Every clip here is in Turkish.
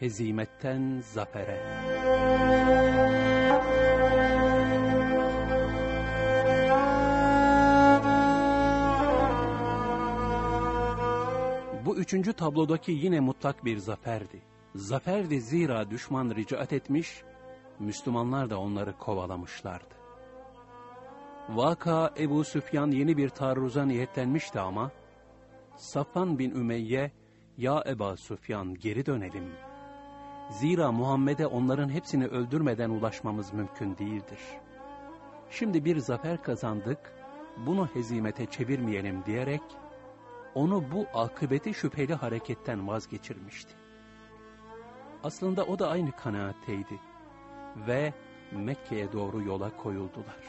hezimetten zafere. Bu üçüncü tablodaki yine mutlak bir zaferdi. Zaferdi zira düşman ricaet etmiş, Müslümanlar da onları kovalamışlardı. Vaka Ebu Süfyan yeni bir taarruza niyetlenmişti ama, Safvan bin Ümeyye, ya Eba Süfyan geri dönelim. Zira Muhammed'e onların hepsini öldürmeden ulaşmamız mümkün değildir. Şimdi bir zafer kazandık, bunu hezimete çevirmeyelim diyerek, onu bu akıbeti şüpheli hareketten vazgeçirmişti. Aslında o da aynı kanaatteydi ve Mekke'ye doğru yola koyuldular.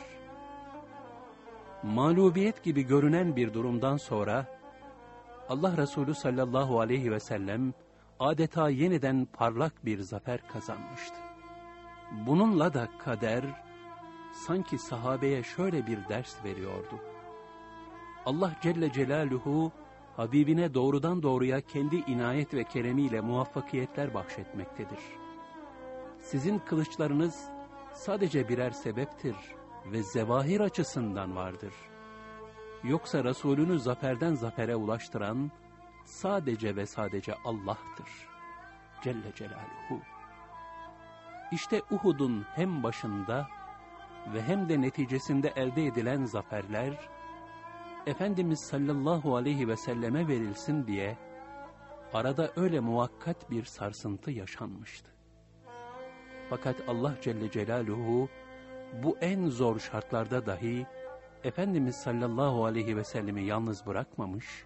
Mağlubiyet gibi görünen bir durumdan sonra Allah Resulü sallallahu aleyhi ve sellem adeta yeniden parlak bir zafer kazanmıştı. Bununla da kader sanki sahabeye şöyle bir ders veriyordu. Allah Celle Celaluhu Habibine doğrudan doğruya kendi inayet ve keremiyle muvaffakiyetler bahşetmektedir. Sizin kılıçlarınız sadece birer sebeptir ve zevahir açısından vardır. Yoksa Resulünü zaferden zafere ulaştıran sadece ve sadece Allah'tır. Celle Celaluhu. İşte Uhud'un hem başında ve hem de neticesinde elde edilen zaferler, Efendimiz sallallahu aleyhi ve selleme verilsin diye arada öyle muvakkat bir sarsıntı yaşanmıştı. Fakat Allah Celle Celaluhu bu en zor şartlarda dahi Efendimiz sallallahu aleyhi ve sellemi yalnız bırakmamış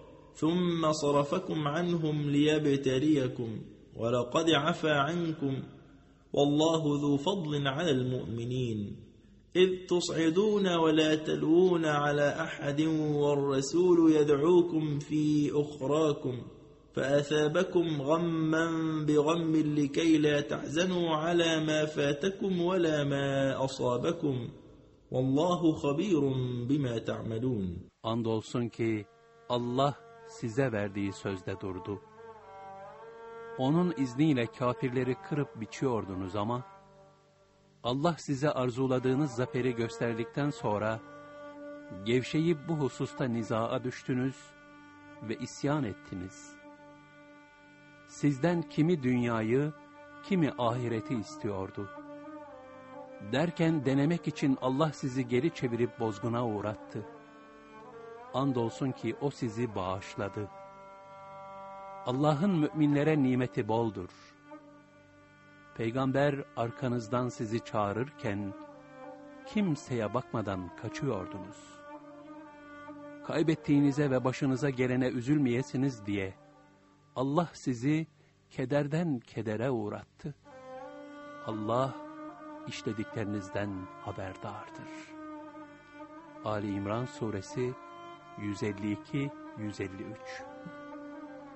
ثم صرفكم عنهم ليبتليكم ولقد عفى عنكم والله ذو فضل على المؤمنين إذ تصعدون ولا تلوون على أحد والرسول يدعوكم في أخراكم فأثابكم غما بغم لكي لا تحزنوا على ما فاتكم ولا ما أصابكم والله خبير بما تعملون Andolsun ki Allah size verdiği sözde durdu. Onun izniyle kafirleri kırıp biçiyordunuz ama, Allah size arzuladığınız zaferi gösterdikten sonra, gevşeyip bu hususta nizaa düştünüz ve isyan ettiniz. Sizden kimi dünyayı, kimi ahireti istiyordu. Derken denemek için Allah sizi geri çevirip bozguna uğrattı. Andolsun ki o sizi bağışladı. Allah'ın müminlere nimeti boldur. Peygamber arkanızdan sizi çağırırken, kimseye bakmadan kaçıyordunuz. Kaybettiğinize ve başınıza gelene üzülmeyesiniz diye, Allah sizi kederden kedere uğrattı. Allah, işlediklerinizden haberdardır. Ali İmran Suresi 152 153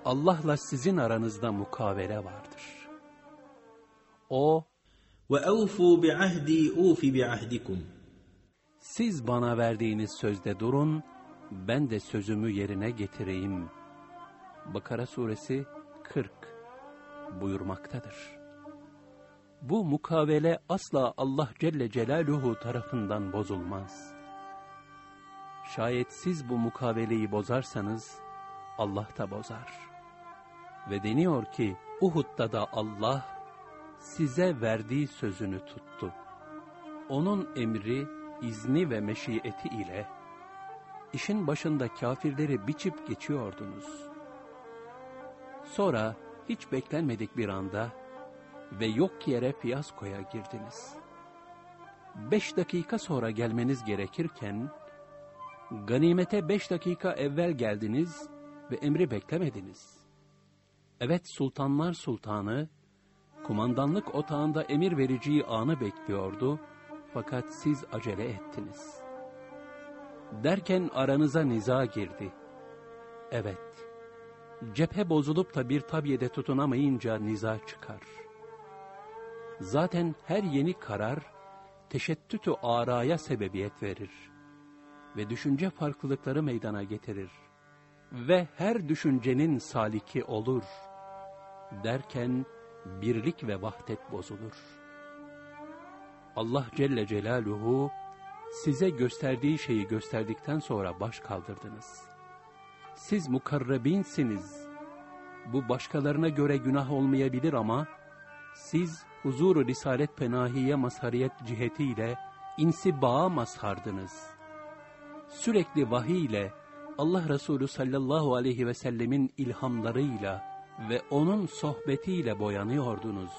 Allah'la sizin aranızda mukavele vardır. O ve avfu bi ahdi ufi bi ahdikum. Siz bana verdiğiniz sözde durun, ben de sözümü yerine getireyim. Bakara suresi 40 buyurmaktadır. Bu mukavele asla Allah Celle Celaluhu tarafından bozulmaz.'' Şayet siz bu mukaveleyi bozarsanız, Allah da bozar. Ve deniyor ki, Uhud'da da Allah, size verdiği sözünü tuttu. Onun emri, izni ve meşiyeti ile, işin başında kafirleri biçip geçiyordunuz. Sonra, hiç beklenmedik bir anda ve yok yere fiyaskoya girdiniz. Beş dakika sonra gelmeniz gerekirken, ganimete beş dakika evvel geldiniz ve emri beklemediniz. Evet sultanlar sultanı, Kumandanlık otağında emir vereceği anı bekliyordu fakat siz acele ettiniz. Derken aranıza niza girdi. Evet, cephe bozulup da bir tabiyede tutunamayınca niza çıkar. Zaten her yeni karar, teşettütü araya sebebiyet verir ve düşünce farklılıkları meydana getirir ve her düşüncenin saliki olur derken birlik ve vahdet bozulur. Allah Celle Celaluhu size gösterdiği şeyi gösterdikten sonra baş kaldırdınız. Siz mukarrebinsiniz. Bu başkalarına göre günah olmayabilir ama siz huzuru risalet penahiye mazhariyet cihetiyle insibağa mazhardınız. Sürekli vahiy ile Allah Resulü sallallahu aleyhi ve sellemin ilhamlarıyla ve onun sohbetiyle boyanıyordunuz.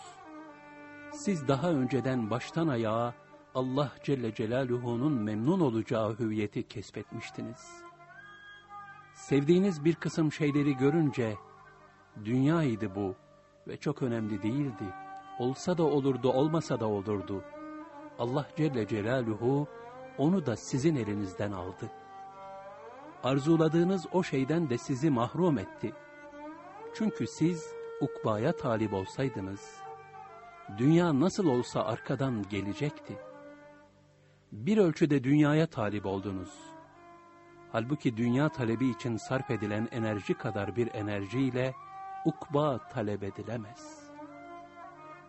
Siz daha önceden baştan ayağa Allah Celle Celaluhu'nun memnun olacağı hüviyeti kesbetmiştiniz. Sevdiğiniz bir kısım şeyleri görünce, dünyaydı bu ve çok önemli değildi. Olsa da olurdu, olmasa da olurdu. Allah Celle Celaluhu onu da sizin elinizden aldı. Arzuladığınız o şeyden de sizi mahrum etti. Çünkü siz ukbaya talip olsaydınız, dünya nasıl olsa arkadan gelecekti. Bir ölçüde dünyaya talip oldunuz. Halbuki dünya talebi için sarf edilen enerji kadar bir enerjiyle ukba talep edilemez.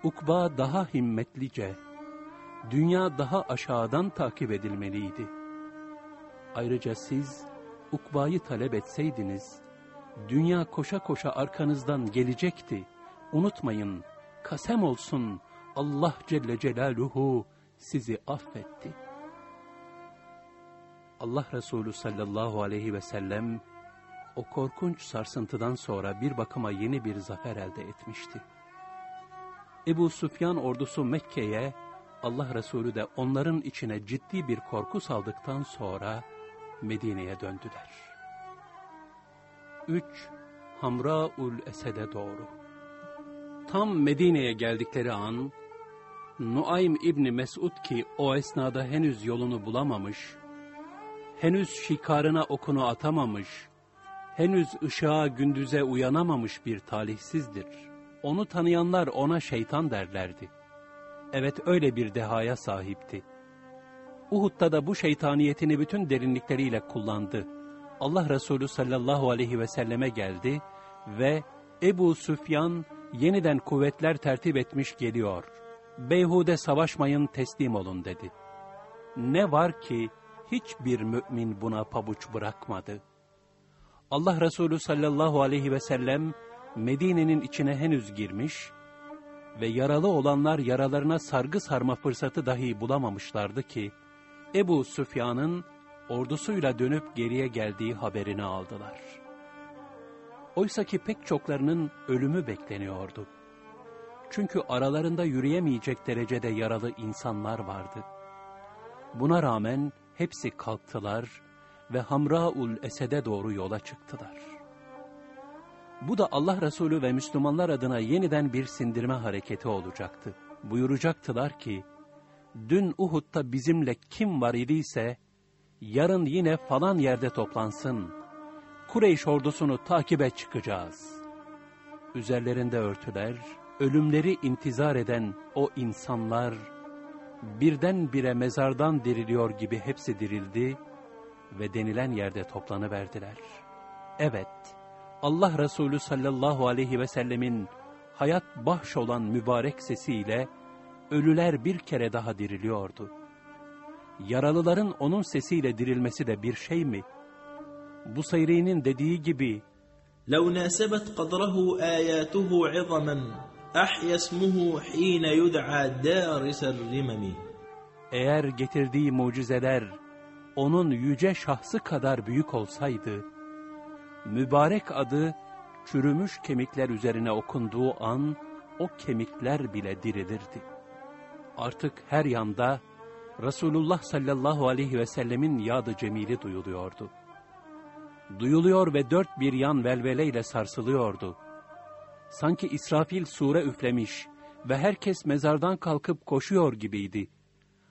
Ukba daha himmetlice, dünya daha aşağıdan takip edilmeliydi. Ayrıca siz ukbayı talep etseydiniz, dünya koşa koşa arkanızdan gelecekti. Unutmayın, kasem olsun Allah Celle Celaluhu sizi affetti. Allah Resulü sallallahu aleyhi ve sellem o korkunç sarsıntıdan sonra bir bakıma yeni bir zafer elde etmişti. Ebu Süfyan ordusu Mekke'ye, Allah Resulü de onların içine ciddi bir korku saldıktan sonra Medine'ye döndüler. 3. Hamraul Esed'e doğru Tam Medine'ye geldikleri an, Nuaym İbni Mesud ki o esnada henüz yolunu bulamamış, henüz şikarına okunu atamamış, henüz ışığa gündüze uyanamamış bir talihsizdir. Onu tanıyanlar ona şeytan derlerdi. Evet öyle bir dehaya sahipti. Uhud'da da bu şeytaniyetini bütün derinlikleriyle kullandı. Allah Resulü sallallahu aleyhi ve selleme geldi ve Ebu Süfyan yeniden kuvvetler tertip etmiş geliyor. Beyhude savaşmayın teslim olun dedi. Ne var ki hiçbir mümin buna pabuç bırakmadı. Allah Resulü sallallahu aleyhi ve sellem Medine'nin içine henüz girmiş ve yaralı olanlar yaralarına sargı sarma fırsatı dahi bulamamışlardı ki, Ebu Süfyan'ın ordusuyla dönüp geriye geldiği haberini aldılar. Oysa ki pek çoklarının ölümü bekleniyordu. Çünkü aralarında yürüyemeyecek derecede yaralı insanlar vardı. Buna rağmen hepsi kalktılar ve Hamraul Esed'e doğru yola çıktılar. Bu da Allah Resulü ve Müslümanlar adına yeniden bir sindirme hareketi olacaktı. Buyuracaktılar ki, dün Uhud'da bizimle kim var idiyse, yarın yine falan yerde toplansın. Kureyş ordusunu takibe çıkacağız. Üzerlerinde örtüler, ölümleri intizar eden o insanlar, birdenbire mezardan diriliyor gibi hepsi dirildi ve denilen yerde toplanıverdiler. Evet, Allah Resulü sallallahu aleyhi ve sellemin hayat bahş olan mübarek sesiyle ölüler bir kere daha diriliyordu. Yaralıların onun sesiyle dirilmesi de bir şey mi? Bu Sayri'nin dediği gibi لو ناسبت قدره آياته عظما أحيا اسمه حين يدعى دارس الرمم eğer getirdiği mucizeler onun yüce şahsı kadar büyük olsaydı, mübarek adı çürümüş kemikler üzerine okunduğu an o kemikler bile dirilirdi. Artık her yanda Resulullah sallallahu aleyhi ve sellemin yadı cemili duyuluyordu. Duyuluyor ve dört bir yan velveleyle sarsılıyordu. Sanki İsrafil sure üflemiş ve herkes mezardan kalkıp koşuyor gibiydi.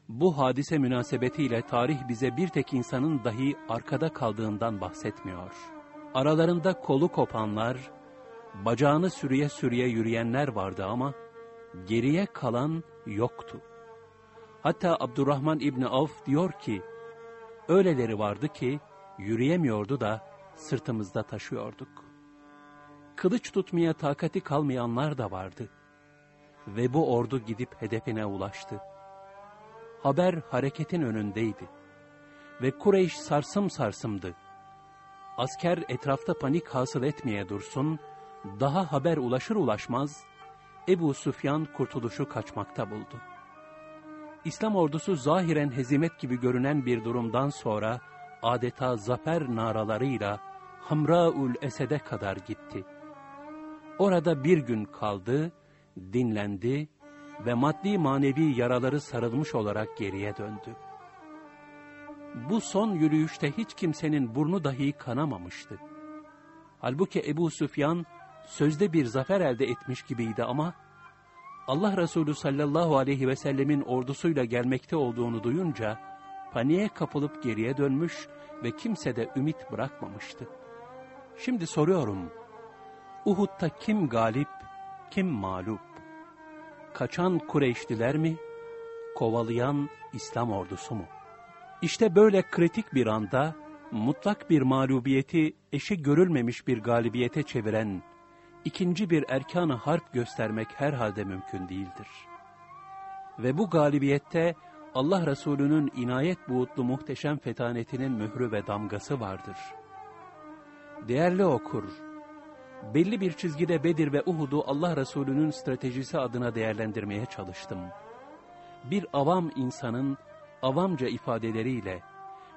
Bu hadise münasebetiyle tarih bize bir tek insanın dahi arkada kaldığından bahsetmiyor. Aralarında kolu kopanlar, bacağını sürüye sürüye yürüyenler vardı ama geriye kalan yoktu. Hatta Abdurrahman İbni Avf diyor ki, öyleleri vardı ki yürüyemiyordu da sırtımızda taşıyorduk. Kılıç tutmaya takati kalmayanlar da vardı. Ve bu ordu gidip hedefine ulaştı. Haber hareketin önündeydi. Ve Kureyş sarsım sarsımdı. Asker etrafta panik hasıl etmeye dursun, daha haber ulaşır ulaşmaz, Ebu Süfyan kurtuluşu kaçmakta buldu. İslam ordusu zahiren hezimet gibi görünen bir durumdan sonra, adeta zafer naralarıyla Hamraül Esed'e kadar gitti. Orada bir gün kaldı, dinlendi ve maddi manevi yaraları sarılmış olarak geriye döndü. Bu son yürüyüşte hiç kimsenin burnu dahi kanamamıştı. Halbuki Ebu Süfyan sözde bir zafer elde etmiş gibiydi ama Allah Resulü sallallahu aleyhi ve sellemin ordusuyla gelmekte olduğunu duyunca paniğe kapılıp geriye dönmüş ve kimse de ümit bırakmamıştı. Şimdi soruyorum, Uhud'da kim galip, kim mağlup? Kaçan Kureyşliler mi, kovalayan İslam ordusu mu? İşte böyle kritik bir anda, mutlak bir mağlubiyeti eşi görülmemiş bir galibiyete çeviren, ikinci bir erkanı harp göstermek herhalde mümkün değildir. Ve bu galibiyette Allah Resulü'nün inayet buğutlu muhteşem fetanetinin mührü ve damgası vardır. Değerli okur, belli bir çizgide Bedir ve Uhud'u Allah Resulü'nün stratejisi adına değerlendirmeye çalıştım. Bir avam insanın avamca ifadeleriyle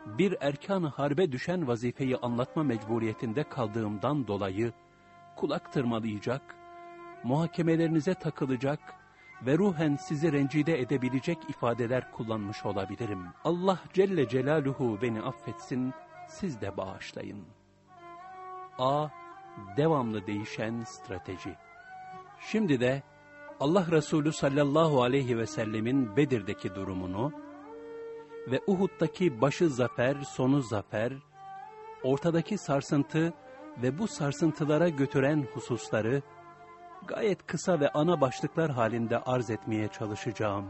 bir erkan harbe düşen vazifeyi anlatma mecburiyetinde kaldığımdan dolayı kulak tırmalayacak, muhakemelerinize takılacak ve ruhen sizi rencide edebilecek ifadeler kullanmış olabilirim. Allah Celle Celaluhu beni affetsin, siz de bağışlayın. A. Devamlı değişen strateji. Şimdi de Allah Resulü sallallahu aleyhi ve sellemin Bedir'deki durumunu ve Uhud'daki başı zafer, sonu zafer, ortadaki sarsıntı ve bu sarsıntılara götüren hususları gayet kısa ve ana başlıklar halinde arz etmeye çalışacağım.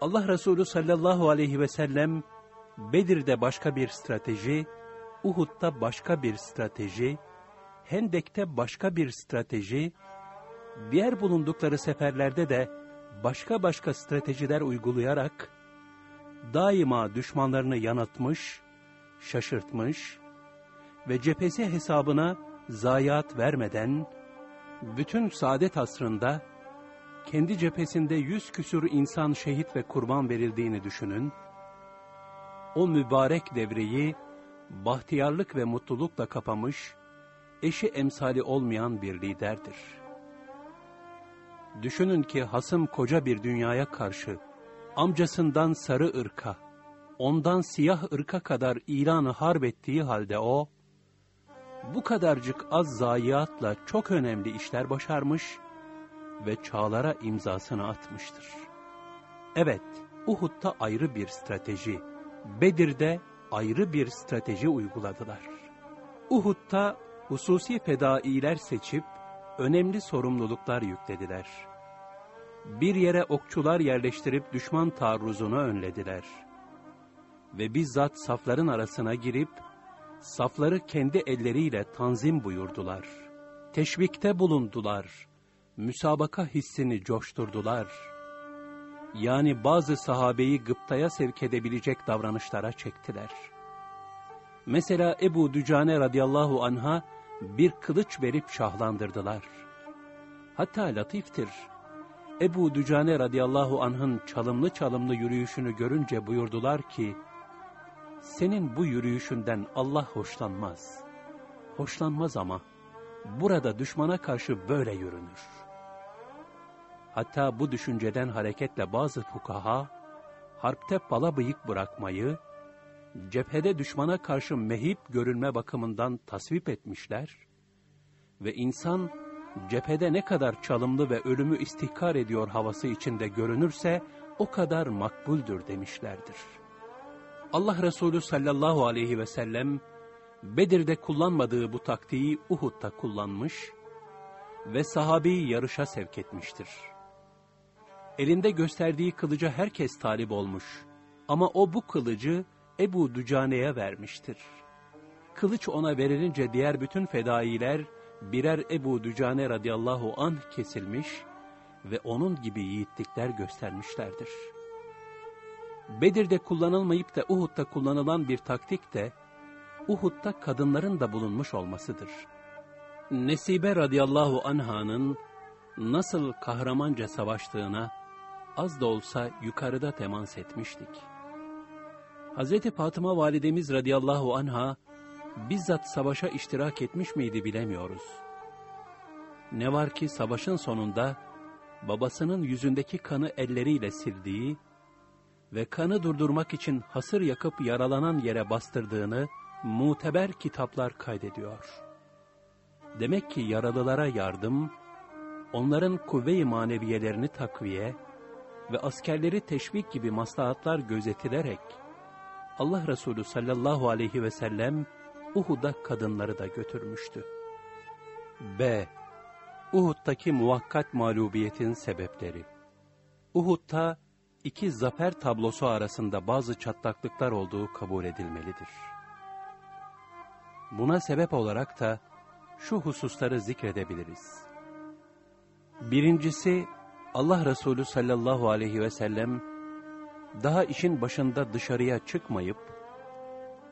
Allah Resulü sallallahu aleyhi ve sellem Bedir'de başka bir strateji, Uhud'da başka bir strateji, Hendek'te başka bir strateji, diğer bulundukları seferlerde de başka başka stratejiler uygulayarak daima düşmanlarını yanıltmış, şaşırtmış ve cephesi hesabına zayiat vermeden bütün saadet asrında kendi cephesinde yüz küsur insan şehit ve kurban verildiğini düşünün. O mübarek devreyi bahtiyarlık ve mutlulukla kapamış, eşi emsali olmayan bir liderdir. Düşünün ki hasım koca bir dünyaya karşı, amcasından sarı ırka, ondan siyah ırka kadar ilanı harp ettiği halde o, bu kadarcık az zayiatla çok önemli işler başarmış ve çağlara imzasını atmıştır. Evet, Uhud'da ayrı bir strateji, Bedir'de ayrı bir strateji uyguladılar. Uhud'da hususi fedailer seçip önemli sorumluluklar yüklediler. Bir yere okçular yerleştirip düşman taarruzunu önlediler. Ve bizzat safların arasına girip safları kendi elleriyle tanzim buyurdular. Teşvikte bulundular. Müsabaka hissini coşturdular. Yani bazı sahabeyi gıptaya sevk edebilecek davranışlara çektiler. Mesela Ebu Dücane radıyallahu anha bir kılıç verip şahlandırdılar. Hatta latiftir. Ebu Dücane radıyallahu anh'ın çalımlı çalımlı yürüyüşünü görünce buyurdular ki, senin bu yürüyüşünden Allah hoşlanmaz. Hoşlanmaz ama burada düşmana karşı böyle yürünür. Hatta bu düşünceden hareketle bazı fukaha, harpte pala bıyık bırakmayı, cephede düşmana karşı mehip görünme bakımından tasvip etmişler ve insan cephede ne kadar çalımlı ve ölümü istihkar ediyor havası içinde görünürse, o kadar makbuldür demişlerdir. Allah Resulü sallallahu aleyhi ve sellem, Bedir'de kullanmadığı bu taktiği Uhud'da kullanmış ve sahabeyi yarışa sevk etmiştir. Elinde gösterdiği kılıca herkes talip olmuş ama o bu kılıcı Ebu Dücane'ye vermiştir. Kılıç ona verilince diğer bütün fedailer birer Ebu Dücane radıyallahu anh kesilmiş ve onun gibi yiğitlikler göstermişlerdir. Bedir'de kullanılmayıp da Uhud'da kullanılan bir taktik de Uhud'da kadınların da bulunmuş olmasıdır. Nesibe radıyallahu anhanın nasıl kahramanca savaştığına az da olsa yukarıda temas etmiştik. Hazreti Fatıma validemiz radıyallahu anha bizzat savaşa iştirak etmiş miydi bilemiyoruz. Ne var ki savaşın sonunda babasının yüzündeki kanı elleriyle sildiği ve kanı durdurmak için hasır yakıp yaralanan yere bastırdığını muteber kitaplar kaydediyor. Demek ki yaralılara yardım, onların kuvve-i maneviyelerini takviye ve askerleri teşvik gibi maslahatlar gözetilerek Allah Resulü sallallahu aleyhi ve sellem Uhud'a kadınları da götürmüştü. B. Uhud'daki muvakkat mağlubiyetin sebepleri Uhud'da iki zafer tablosu arasında bazı çatlaklıklar olduğu kabul edilmelidir. Buna sebep olarak da şu hususları zikredebiliriz. Birincisi, Allah Resulü sallallahu aleyhi ve sellem, daha işin başında dışarıya çıkmayıp,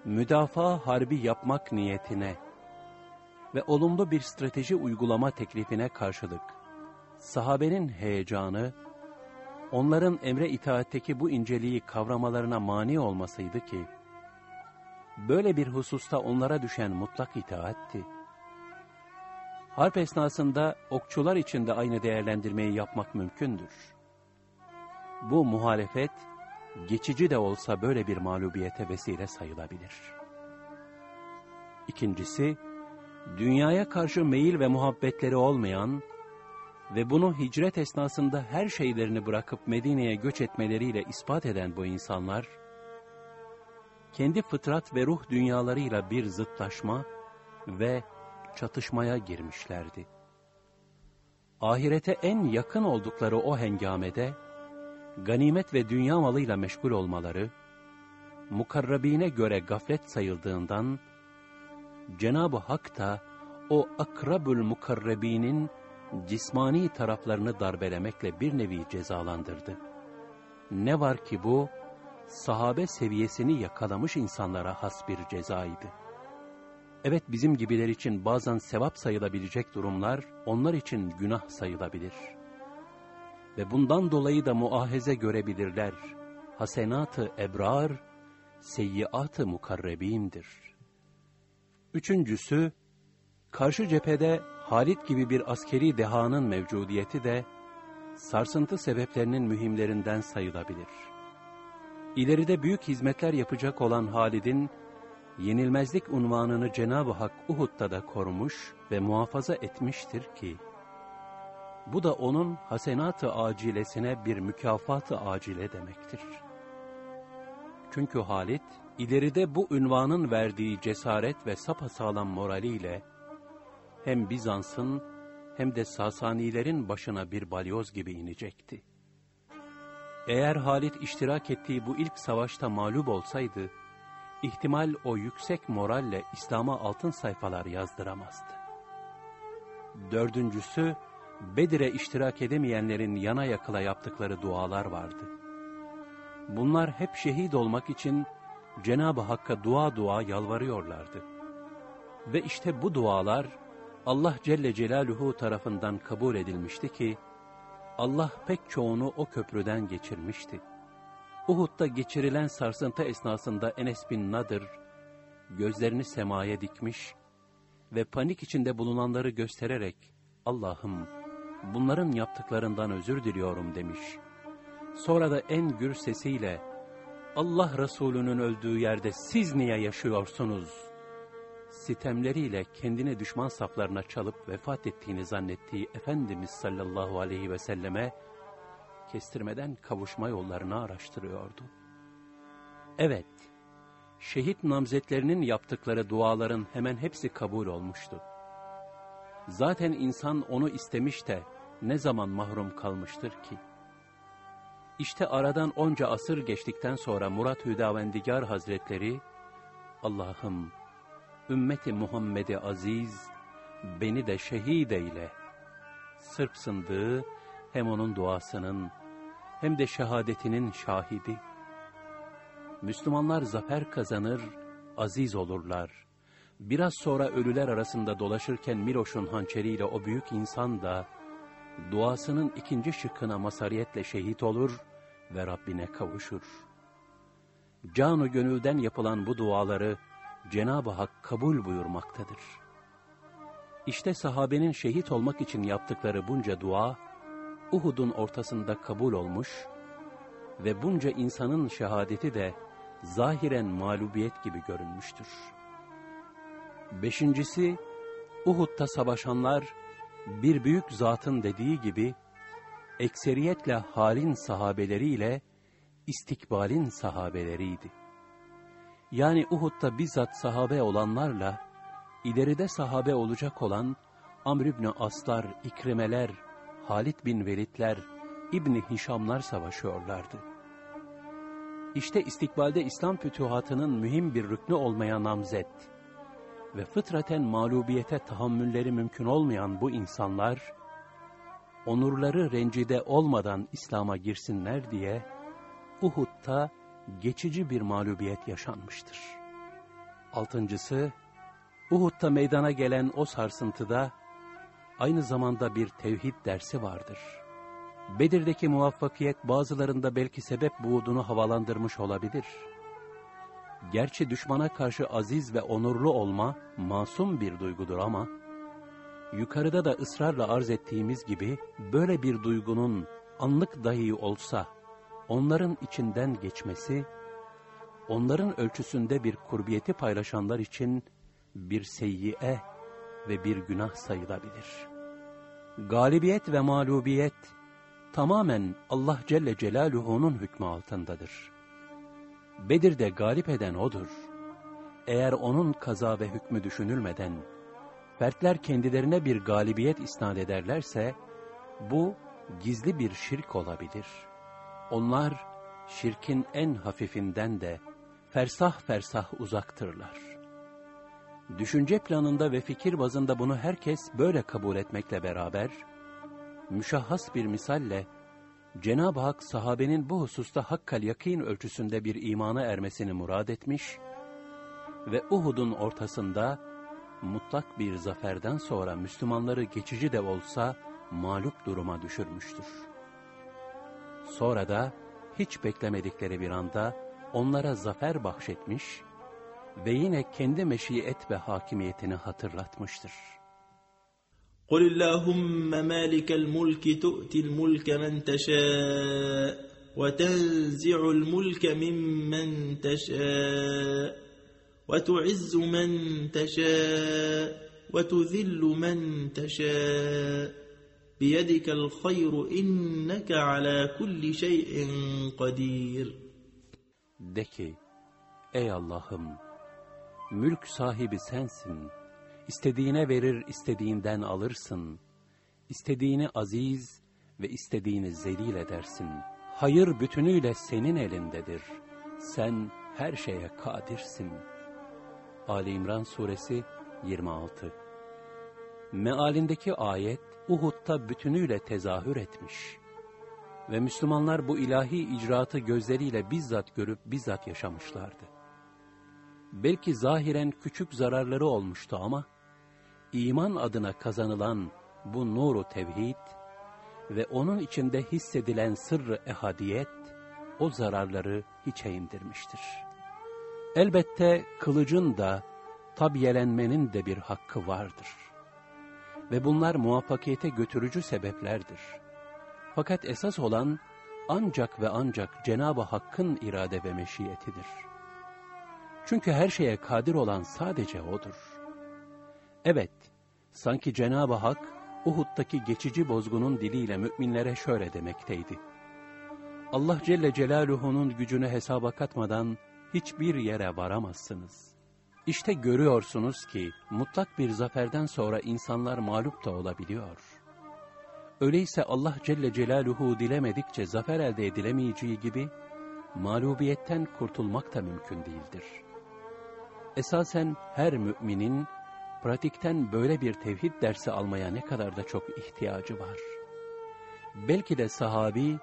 müdafaa harbi yapmak niyetine ve olumlu bir strateji uygulama teklifine karşılık, sahabenin heyecanı, onların emre itaatteki bu inceliği kavramalarına mani olmasıydı ki, böyle bir hususta onlara düşen mutlak itaatti. Harp esnasında okçular için de aynı değerlendirmeyi yapmak mümkündür. Bu muhalefet, geçici de olsa böyle bir mağlubiyete vesile sayılabilir. İkincisi, dünyaya karşı meyil ve muhabbetleri olmayan ve bunu hicret esnasında her şeylerini bırakıp Medine'ye göç etmeleriyle ispat eden bu insanlar, kendi fıtrat ve ruh dünyalarıyla bir zıtlaşma ve çatışmaya girmişlerdi. Ahirete en yakın oldukları o hengamede, ganimet ve dünya malıyla meşgul olmaları, mukarrabine göre gaflet sayıldığından, Cenab-ı Hak da o akrabül mukarrebinin cismani taraflarını darbelemekle bir nevi cezalandırdı. Ne var ki bu, sahabe seviyesini yakalamış insanlara has bir cezaydı. Evet bizim gibiler için bazen sevap sayılabilecek durumlar, onlar için günah sayılabilir. Ve bundan dolayı da muaheze görebilirler. Hasenatı ebrar, seyyiatı mukarrebindir. Üçüncüsü, karşı cephede Halit gibi bir askeri dehanın mevcudiyeti de, sarsıntı sebeplerinin mühimlerinden sayılabilir. İleride büyük hizmetler yapacak olan Halid'in, yenilmezlik unvanını Cenab-ı Hak Uhud'da da korumuş ve muhafaza etmiştir ki, bu da onun hasenat-ı acilesine bir mükafat-ı acile demektir. Çünkü Halit, ileride bu ünvanın verdiği cesaret ve sapasağlam moraliyle, hem Bizans'ın hem de Sasanilerin başına bir balyoz gibi inecekti. Eğer Halit iştirak ettiği bu ilk savaşta mağlup olsaydı, ihtimal o yüksek moralle İslam'a altın sayfalar yazdıramazdı. Dördüncüsü, Bedir'e iştirak edemeyenlerin yana yakıla yaptıkları dualar vardı. Bunlar hep şehit olmak için Cenab-ı Hakk'a dua dua yalvarıyorlardı. Ve işte bu dualar Allah Celle Celaluhu tarafından kabul edilmişti ki, Allah pek çoğunu o köprüden geçirmişti. Uhud'da geçirilen sarsıntı esnasında Enes bin Nadır, gözlerini semaya dikmiş ve panik içinde bulunanları göstererek, Allah'ım bunların yaptıklarından özür diliyorum demiş. Sonra da en gür sesiyle, Allah Resulü'nün öldüğü yerde siz niye yaşıyorsunuz? sitemleriyle kendini düşman saflarına çalıp vefat ettiğini zannettiği Efendimiz sallallahu aleyhi ve selleme kestirmeden kavuşma yollarını araştırıyordu. Evet, şehit namzetlerinin yaptıkları duaların hemen hepsi kabul olmuştu. Zaten insan onu istemiş de ne zaman mahrum kalmıştır ki? İşte aradan onca asır geçtikten sonra Murat Hüdavendigar Hazretleri, Allah'ım ümmeti Muhammed'i aziz, beni de şehit eyle. Sırp sındığı hem onun duasının hem de şehadetinin şahidi. Müslümanlar zafer kazanır, aziz olurlar. Biraz sonra ölüler arasında dolaşırken Miloş'un hançeriyle o büyük insan da duasının ikinci şıkkına masariyetle şehit olur ve Rabbine kavuşur. Canu gönülden yapılan bu duaları Cenab-ı Hak kabul buyurmaktadır. İşte sahabenin şehit olmak için yaptıkları bunca dua, Uhud'un ortasında kabul olmuş ve bunca insanın şehadeti de zahiren mağlubiyet gibi görünmüştür. Beşincisi, Uhud'da savaşanlar, bir büyük zatın dediği gibi, ekseriyetle halin sahabeleriyle, istikbalin sahabeleriydi. Yani Uhud'da bizzat sahabe olanlarla, ileride sahabe olacak olan Amr ibn Aslar, İkrimeler, Halid bin Velidler, İbni Hişamlar savaşıyorlardı. İşte istikbalde İslam fütuhatının mühim bir rüknü olmaya namzet ve fıtraten mağlubiyete tahammülleri mümkün olmayan bu insanlar, onurları rencide olmadan İslam'a girsinler diye, Uhud'da geçici bir mağlubiyet yaşanmıştır. Altıncısı, Uhud'da meydana gelen o sarsıntıda, aynı zamanda bir tevhid dersi vardır. Bedir'deki muvaffakiyet bazılarında belki sebep buğdunu havalandırmış olabilir. Gerçi düşmana karşı aziz ve onurlu olma masum bir duygudur ama, yukarıda da ısrarla arz ettiğimiz gibi böyle bir duygunun anlık dahi olsa onların içinden geçmesi, onların ölçüsünde bir kurbiyeti paylaşanlar için bir seyyiye ve bir günah sayılabilir. Galibiyet ve mağlubiyet tamamen Allah Celle Celaluhu'nun hükmü altındadır. Bedir'de galip eden O'dur. Eğer O'nun kaza ve hükmü düşünülmeden, fertler kendilerine bir galibiyet isnat ederlerse, bu gizli bir şirk olabilir.'' Onlar şirkin en hafifinden de fersah fersah uzaktırlar. Düşünce planında ve fikir bazında bunu herkes böyle kabul etmekle beraber, müşahhas bir misalle, Cenab-ı Hak sahabenin bu hususta hakkal yakin ölçüsünde bir imana ermesini murad etmiş ve Uhud'un ortasında mutlak bir zaferden sonra Müslümanları geçici de olsa mağlup duruma düşürmüştür. Sonra da hiç beklemedikleri bir anda onlara zafer bahşetmiş ve yine kendi meşiyet ve hakimiyetini hatırlatmıştır. قُلِ اللّٰهُمَّ مَالِكَ الْمُلْكِ تُؤْتِ الْمُلْكَ مَنْ تَشَاءُ وَتَنْزِعُ الْمُلْكَ مِمَّنْ تَشَاءُ وَتُعِزُّ مَنْ تَشَاءُ وَتُذِلُّ مَنْ تَشَاءُ بيدك الخير إنك على كل شيء قدير ki, ey Allah'ım, mülk sahibi sensin. İstediğine verir, istediğinden alırsın. İstediğini aziz ve istediğini zelil edersin. Hayır bütünüyle senin elindedir. Sen her şeye kadirsin. Ali İmran Suresi 26 Mealindeki ayet, Uhud'da bütünüyle tezahür etmiş. Ve Müslümanlar bu ilahi icraatı gözleriyle bizzat görüp bizzat yaşamışlardı. Belki zahiren küçük zararları olmuştu ama, iman adına kazanılan bu nuru tevhid ve onun içinde hissedilen sırrı ehadiyet, o zararları hiçe indirmiştir. Elbette kılıcın da, tabiyelenmenin de bir hakkı vardır ve bunlar muvaffakiyete götürücü sebeplerdir. Fakat esas olan ancak ve ancak Cenab-ı Hakk'ın irade ve meşiyetidir. Çünkü her şeye kadir olan sadece O'dur. Evet, sanki Cenab-ı Hak Uhud'daki geçici bozgunun diliyle müminlere şöyle demekteydi. Allah Celle Celaluhu'nun gücünü hesaba katmadan hiçbir yere varamazsınız. İşte görüyorsunuz ki mutlak bir zaferden sonra insanlar mağlup da olabiliyor. Öyleyse Allah Celle Celaluhu dilemedikçe zafer elde edilemeyeceği gibi, mağlubiyetten kurtulmak da mümkün değildir. Esasen her müminin pratikten böyle bir tevhid dersi almaya ne kadar da çok ihtiyacı var. Belki de sahabi,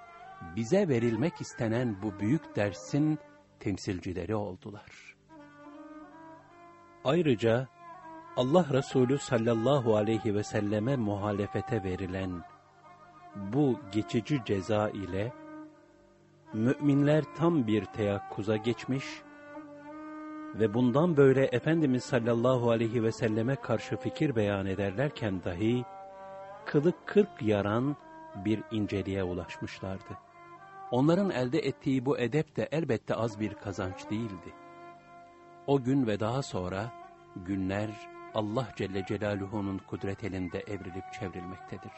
bize verilmek istenen bu büyük dersin temsilcileri oldular. Ayrıca Allah Resulü sallallahu aleyhi ve selleme muhalefete verilen bu geçici ceza ile müminler tam bir teyakkuza geçmiş ve bundan böyle Efendimiz sallallahu aleyhi ve selleme karşı fikir beyan ederlerken dahi kılık kırk yaran bir inceliğe ulaşmışlardı. Onların elde ettiği bu edep de elbette az bir kazanç değildi. O gün ve daha sonra günler Allah Celle Celaluhu'nun kudret elinde evrilip çevrilmektedir.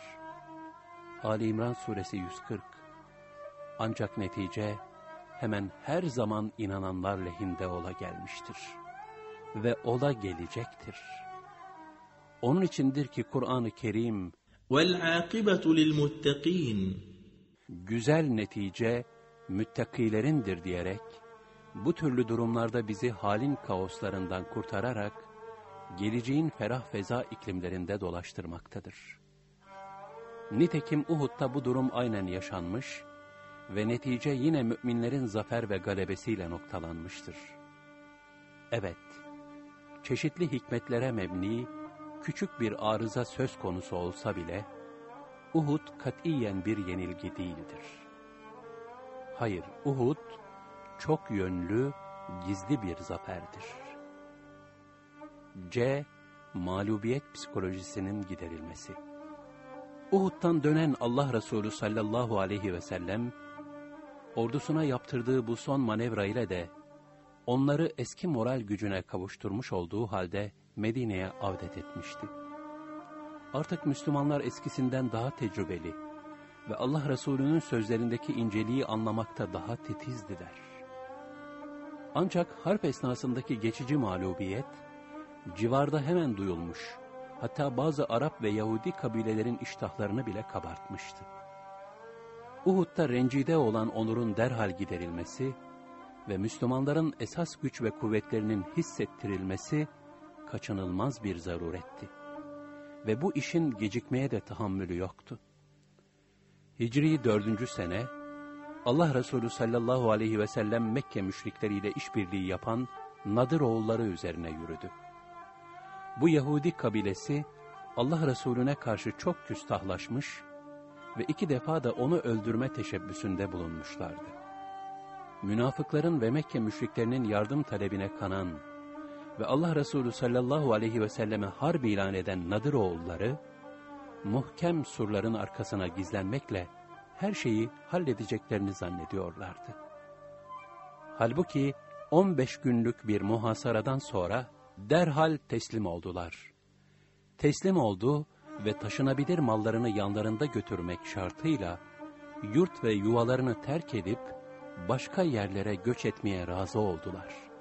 Ali İmran Suresi 140 Ancak netice hemen her zaman inananlar lehinde ola gelmiştir. Ve ola gelecektir. Onun içindir ki Kur'an-ı Kerim وَالْعَاقِبَةُ لِلْمُتَّقِينَ güzel netice müttakilerindir diyerek, bu türlü durumlarda bizi halin kaoslarından kurtararak, geleceğin ferah feza iklimlerinde dolaştırmaktadır. Nitekim Uhud'da bu durum aynen yaşanmış ve netice yine müminlerin zafer ve galebesiyle noktalanmıştır. Evet, çeşitli hikmetlere mebni, küçük bir arıza söz konusu olsa bile, Uhud katiyen bir yenilgi değildir. Hayır, Uhud çok yönlü, gizli bir zaferdir. C. Mağlubiyet psikolojisinin giderilmesi. Uhud'dan dönen Allah Resulü sallallahu aleyhi ve sellem, ordusuna yaptırdığı bu son manevra ile de, onları eski moral gücüne kavuşturmuş olduğu halde Medine'ye avdet etmişti. Artık Müslümanlar eskisinden daha tecrübeli ve Allah Resulü'nün sözlerindeki inceliği anlamakta daha titizdiler. Ancak harp esnasındaki geçici mağlubiyet, civarda hemen duyulmuş, hatta bazı Arap ve Yahudi kabilelerin iştahlarını bile kabartmıştı. Uhud'da rencide olan onurun derhal giderilmesi ve Müslümanların esas güç ve kuvvetlerinin hissettirilmesi kaçınılmaz bir zaruretti ve bu işin gecikmeye de tahammülü yoktu. Hicri dördüncü sene, Allah Resulü sallallahu aleyhi ve sellem Mekke müşrikleriyle işbirliği yapan Nadir oğulları üzerine yürüdü. Bu Yahudi kabilesi Allah Resulüne karşı çok küstahlaşmış ve iki defa da onu öldürme teşebbüsünde bulunmuşlardı. Münafıkların ve Mekke müşriklerinin yardım talebine kanan ve Allah Resulü sallallahu aleyhi ve selleme harp ilan eden Nadir oğulları, muhkem surların arkasına gizlenmekle her şeyi halledeceklerini zannediyorlardı. Halbuki 15 günlük bir muhasaradan sonra derhal teslim oldular. Teslim oldu ve taşınabilir mallarını yanlarında götürmek şartıyla yurt ve yuvalarını terk edip başka yerlere göç etmeye razı oldular.''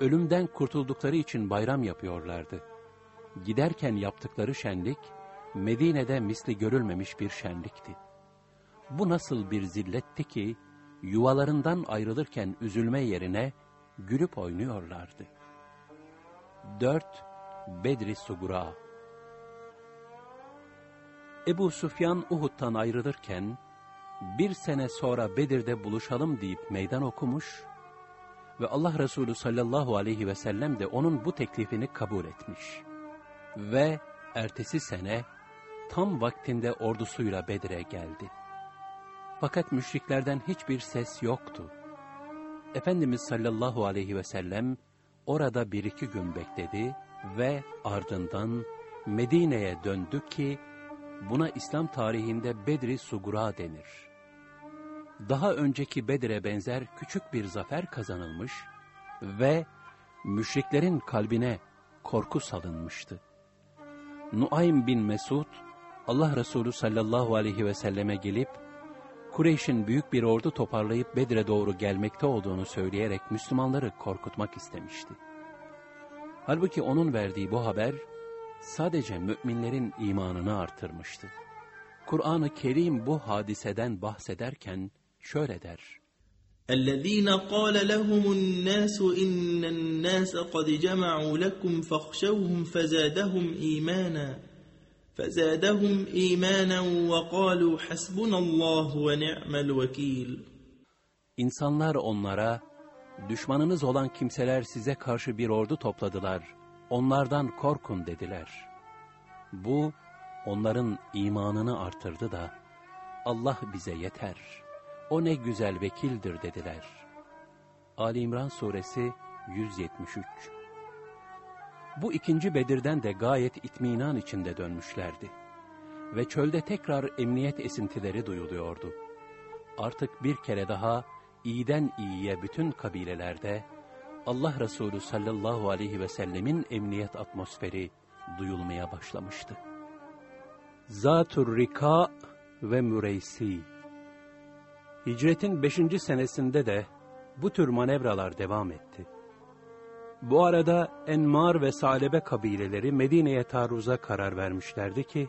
ölümden kurtuldukları için bayram yapıyorlardı. Giderken yaptıkları şenlik, Medine'de misli görülmemiş bir şenlikti. Bu nasıl bir zilletti ki, yuvalarından ayrılırken üzülme yerine gülüp oynuyorlardı. 4. Bedri Sugura Ebu Sufyan Uhud'dan ayrılırken, bir sene sonra Bedir'de buluşalım deyip meydan okumuş ve Allah Resulü sallallahu aleyhi ve sellem de onun bu teklifini kabul etmiş. Ve ertesi sene tam vaktinde ordusuyla Bedir'e geldi. Fakat müşriklerden hiçbir ses yoktu. Efendimiz sallallahu aleyhi ve sellem orada bir iki gün bekledi ve ardından Medine'ye döndü ki buna İslam tarihinde Bedri Sugura denir daha önceki Bedir'e benzer küçük bir zafer kazanılmış ve müşriklerin kalbine korku salınmıştı. Nuaym bin Mesud, Allah Resulü sallallahu aleyhi ve selleme gelip, Kureyş'in büyük bir ordu toparlayıp Bedir'e doğru gelmekte olduğunu söyleyerek Müslümanları korkutmak istemişti. Halbuki onun verdiği bu haber, sadece müminlerin imanını artırmıştı. Kur'an-ı Kerim bu hadiseden bahsederken şöyle der. الذين قال لهم الناس إن الناس قد جمعوا لكم فاخشوهم فزادهم إيمانا فزادهم إيمانا وقالوا حسبنا الله ونعم الوكيل İnsanlar onlara, düşmanınız olan kimseler size karşı bir ordu topladılar, Onlardan korkun dediler. Bu, onların imanını artırdı da, Allah bize yeter, o ne güzel vekildir dediler. Ali İmran Suresi 173 Bu ikinci Bedir'den de gayet itminan içinde dönmüşlerdi. Ve çölde tekrar emniyet esintileri duyuluyordu. Artık bir kere daha, iyiden iyiye bütün kabilelerde Allah Resulü sallallahu aleyhi ve sellemin emniyet atmosferi duyulmaya başlamıştı. Zatur Rika ve Müreysi Hicretin 5. senesinde de bu tür manevralar devam etti. Bu arada Enmar ve Salebe kabileleri Medine'ye taarruza karar vermişlerdi ki,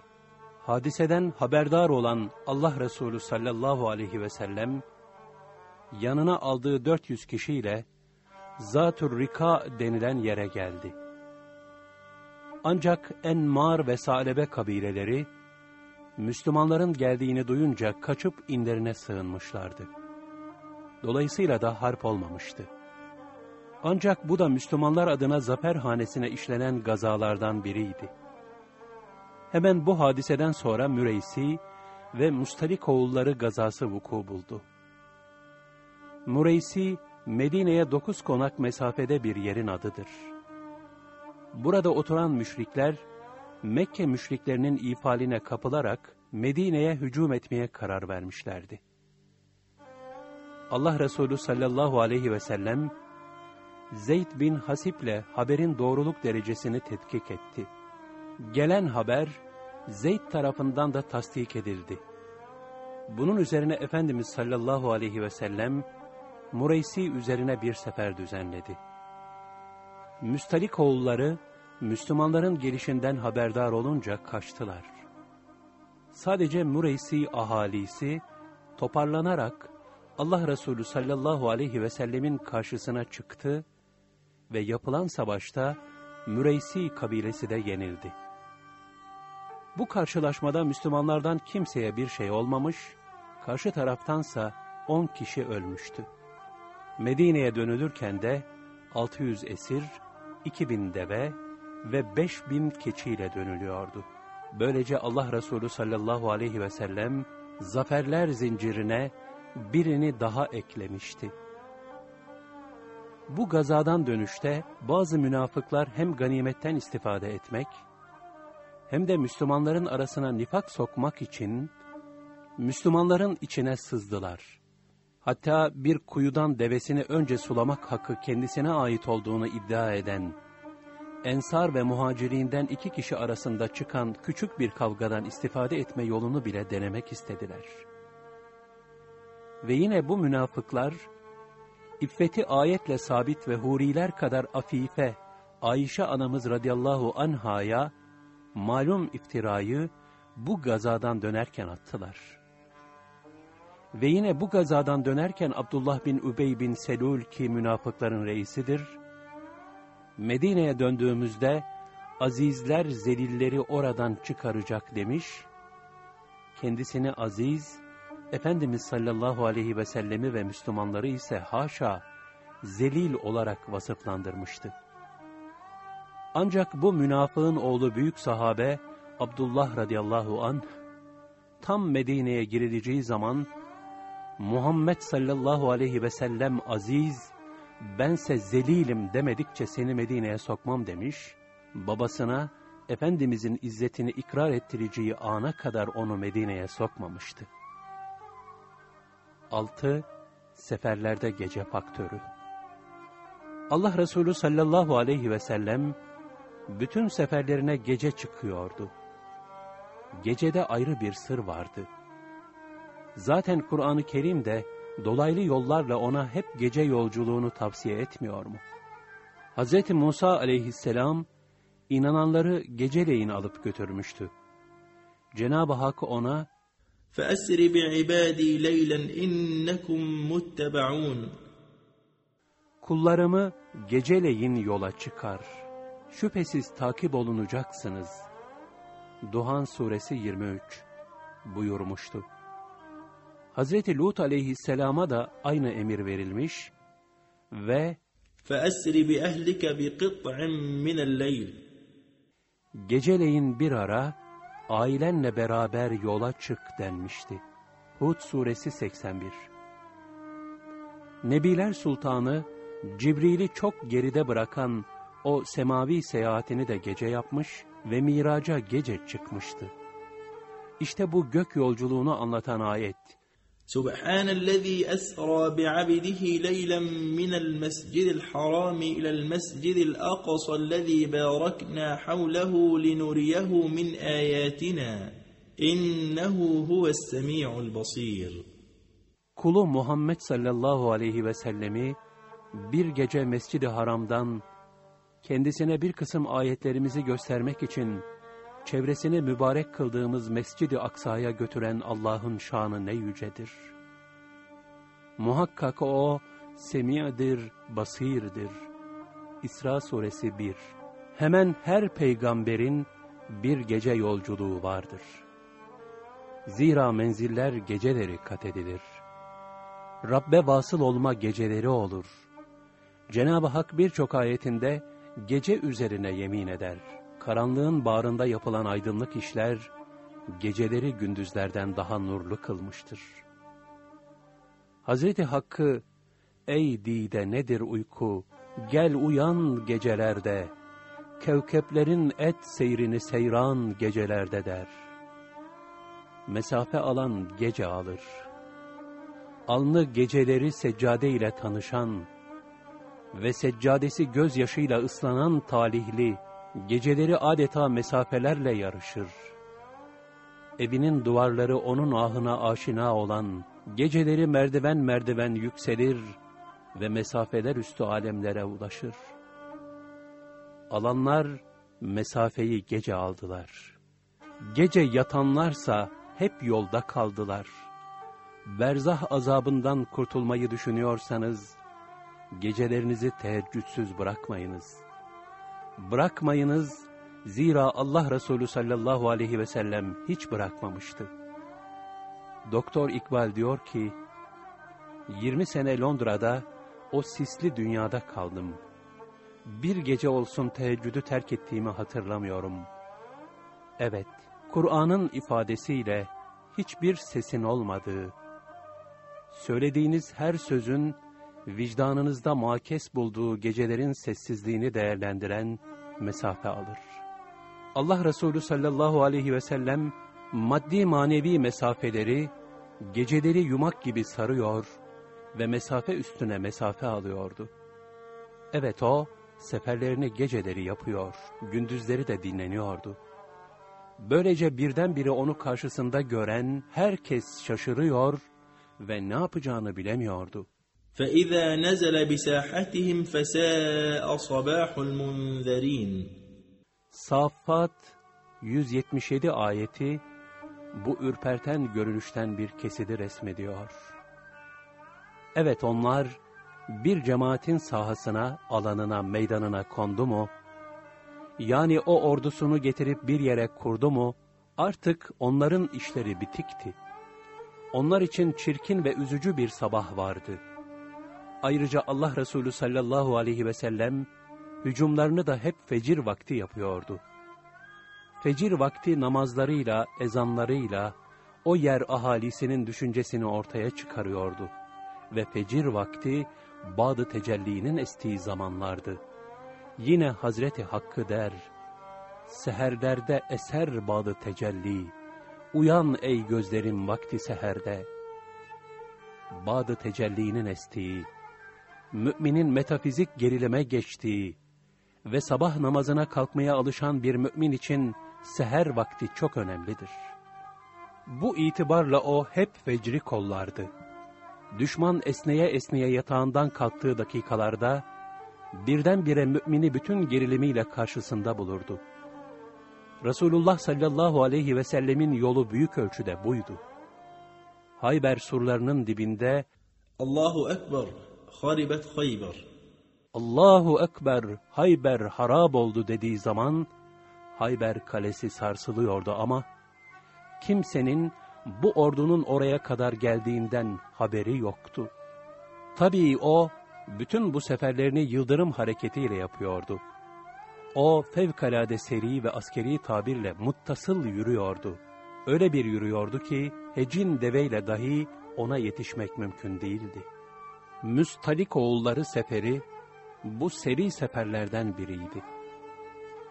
hadiseden haberdar olan Allah Resulü sallallahu aleyhi ve sellem, yanına aldığı 400 kişiyle Zatur Rika denilen yere geldi. Ancak Enmar ve Salebe kabileleri, Müslümanların geldiğini duyunca kaçıp inlerine sığınmışlardı. Dolayısıyla da harp olmamıştı. Ancak bu da Müslümanlar adına zafer hanesine işlenen gazalardan biriydi. Hemen bu hadiseden sonra Müreysi ve Mustalik oğulları gazası vuku buldu. Mureysi, Medine'ye dokuz konak mesafede bir yerin adıdır. Burada oturan müşrikler, Mekke müşriklerinin ifaline kapılarak Medine'ye hücum etmeye karar vermişlerdi. Allah Resulü sallallahu aleyhi ve sellem, Zeyd bin Hasip'le haberin doğruluk derecesini tetkik etti. Gelen haber, Zeyd tarafından da tasdik edildi. Bunun üzerine Efendimiz sallallahu aleyhi ve sellem, Mureysi üzerine bir sefer düzenledi. Müstalik oğulları, Müslümanların gelişinden haberdar olunca kaçtılar. Sadece Mureysi ahalisi, toparlanarak Allah Resulü sallallahu aleyhi ve sellemin karşısına çıktı ve yapılan savaşta Müreysi kabilesi de yenildi. Bu karşılaşmada Müslümanlardan kimseye bir şey olmamış, karşı taraftansa on kişi ölmüştü. Medine'ye dönülürken de 600 esir, 2000 deve ve 5000 keçiyle dönülüyordu. Böylece Allah Resulü sallallahu aleyhi ve sellem zaferler zincirine birini daha eklemişti. Bu gazadan dönüşte bazı münafıklar hem ganimetten istifade etmek, hem de Müslümanların arasına nifak sokmak için Müslümanların içine sızdılar. Hatta bir kuyudan devesini önce sulamak hakkı kendisine ait olduğunu iddia eden, Ensar ve muhacirinden iki kişi arasında çıkan küçük bir kavgadan istifade etme yolunu bile denemek istediler. Ve yine bu münafıklar, iffeti ayetle sabit ve huriler kadar afife, Ayşe anamız radıyallahu anhaya, malum iftirayı bu gazadan dönerken attılar.'' Ve yine bu gazadan dönerken Abdullah bin Übey bin Selul ki münafıkların reisidir. Medine'ye döndüğümüzde azizler zelilleri oradan çıkaracak demiş. Kendisini aziz, Efendimiz sallallahu aleyhi ve sellemi ve Müslümanları ise haşa zelil olarak vasıflandırmıştı. Ancak bu münafığın oğlu büyük sahabe Abdullah radıyallahu an tam Medine'ye girileceği zaman Muhammed sallallahu aleyhi ve sellem aziz, bense zelilim demedikçe seni Medine'ye sokmam demiş, babasına Efendimizin izzetini ikrar ettireceği ana kadar onu Medine'ye sokmamıştı. 6. Seferlerde gece faktörü Allah Resulü sallallahu aleyhi ve sellem, bütün seferlerine gece çıkıyordu. Gecede ayrı bir sır vardı. Zaten Kur'an-ı Kerim de dolaylı yollarla ona hep gece yolculuğunu tavsiye etmiyor mu? Hz. Musa aleyhisselam inananları geceleyin alıp götürmüştü. Cenab-ı Hak ona فَأَسْرِ بِعِبَادِي لَيْلًا اِنَّكُمْ مُتَّبَعُونَ Kullarımı geceleyin yola çıkar. Şüphesiz takip olunacaksınız. Duhan suresi 23 buyurmuştu. Hazreti Lut aleyhisselama da aynı emir verilmiş ve فَأَسْرِ بِأَهْلِكَ بِقِطْعٍ مِّنَ اللَّيْلِ geceleyin bir ara ailenle beraber yola çık denmişti. Hud suresi 81 Nebiler Sultanı Cibril'i çok geride bırakan o semavi seyahatini de gece yapmış ve miraca gece çıkmıştı. İşte bu gök yolculuğunu anlatan ayet. سبحان الذي أسرى بعبده ليلا من المسجد الحرام إلى المسجد الأقصى الذي باركنا حوله لنريه من آياتنا إنه هو السميع البصير Kulu Muhammed sallallahu aleyhi ve sellemi bir gece Mescid-i Haram'dan kendisine bir kısım ayetlerimizi göstermek için çevresini mübarek kıldığımız Mescid-i Aksa'ya götüren Allah'ın şanı ne yücedir. Muhakkak o semi'dir, basirdir. İsra suresi 1 Hemen her peygamberin bir gece yolculuğu vardır. Zira menziller geceleri kat edilir. Rabbe vasıl olma geceleri olur. Cenab-ı Hak birçok ayetinde gece üzerine yemin eder. Karanlığın bağrında yapılan aydınlık işler, geceleri gündüzlerden daha nurlu kılmıştır. Hazreti Hakk'ı, ey dide nedir uyku, gel uyan gecelerde, kevkeplerin et seyrini seyran gecelerde der. Mesafe alan gece alır. Alnı geceleri seccade ile tanışan ve seccadesi gözyaşıyla ıslanan talihli, geceleri adeta mesafelerle yarışır. Evinin duvarları onun ahına aşina olan, geceleri merdiven merdiven yükselir ve mesafeler üstü alemlere ulaşır. Alanlar mesafeyi gece aldılar. Gece yatanlarsa hep yolda kaldılar. Berzah azabından kurtulmayı düşünüyorsanız, gecelerinizi teheccüdsüz bırakmayınız. Bırakmayınız, zira Allah Resulü sallallahu aleyhi ve sellem hiç bırakmamıştı. Doktor İkbal diyor ki, 20 sene Londra'da o sisli dünyada kaldım. Bir gece olsun teheccüdü terk ettiğimi hatırlamıyorum. Evet, Kur'an'ın ifadesiyle hiçbir sesin olmadığı, söylediğiniz her sözün vicdanınızda makes bulduğu gecelerin sessizliğini değerlendiren mesafe alır. Allah Resulü sallallahu aleyhi ve sellem maddi manevi mesafeleri geceleri yumak gibi sarıyor ve mesafe üstüne mesafe alıyordu. Evet o seferlerini geceleri yapıyor, gündüzleri de dinleniyordu. Böylece birdenbire onu karşısında gören herkes şaşırıyor ve ne yapacağını bilemiyordu. فإذا نزل بساحتهم فساء صباح المنذرين Saffat 177 ayeti bu ürperten görünüşten bir kesidi resmediyor. Evet onlar bir cemaatin sahasına, alanına, meydanına kondu mu, yani o ordusunu getirip bir yere kurdu mu, artık onların işleri bitikti. Onlar için çirkin ve üzücü bir sabah vardı. Ayrıca Allah Resulü sallallahu aleyhi ve sellem, hücumlarını da hep fecir vakti yapıyordu. Fecir vakti namazlarıyla, ezanlarıyla, o yer ahalisinin düşüncesini ortaya çıkarıyordu. Ve fecir vakti, Bağdı tecellinin estiği zamanlardı. Yine Hazreti Hakkı der, Seherlerde eser bağdı tecelli, Uyan ey gözlerim vakti seherde. Bağdı tecellinin estiği, Müminin metafizik gerileme geçtiği, ve sabah namazına kalkmaya alışan bir mümin için seher vakti çok önemlidir. Bu itibarla o hep fecri kollardı. Düşman esneye esneye yatağından kalktığı dakikalarda, birdenbire mümini bütün gerilimiyle karşısında bulurdu. Resulullah sallallahu aleyhi ve sellemin yolu büyük ölçüde buydu. Hayber surlarının dibinde Allahu Ekber, haribet Hayber. Allahu Ekber, Hayber harap oldu dediği zaman, Hayber kalesi sarsılıyordu ama, kimsenin bu ordunun oraya kadar geldiğinden haberi yoktu. Tabii o, bütün bu seferlerini yıldırım hareketiyle yapıyordu. O fevkalade seri ve askeri tabirle muttasıl yürüyordu. Öyle bir yürüyordu ki hecin deveyle dahi ona yetişmek mümkün değildi. Müstalik oğulları seferi bu seri seferlerden biriydi.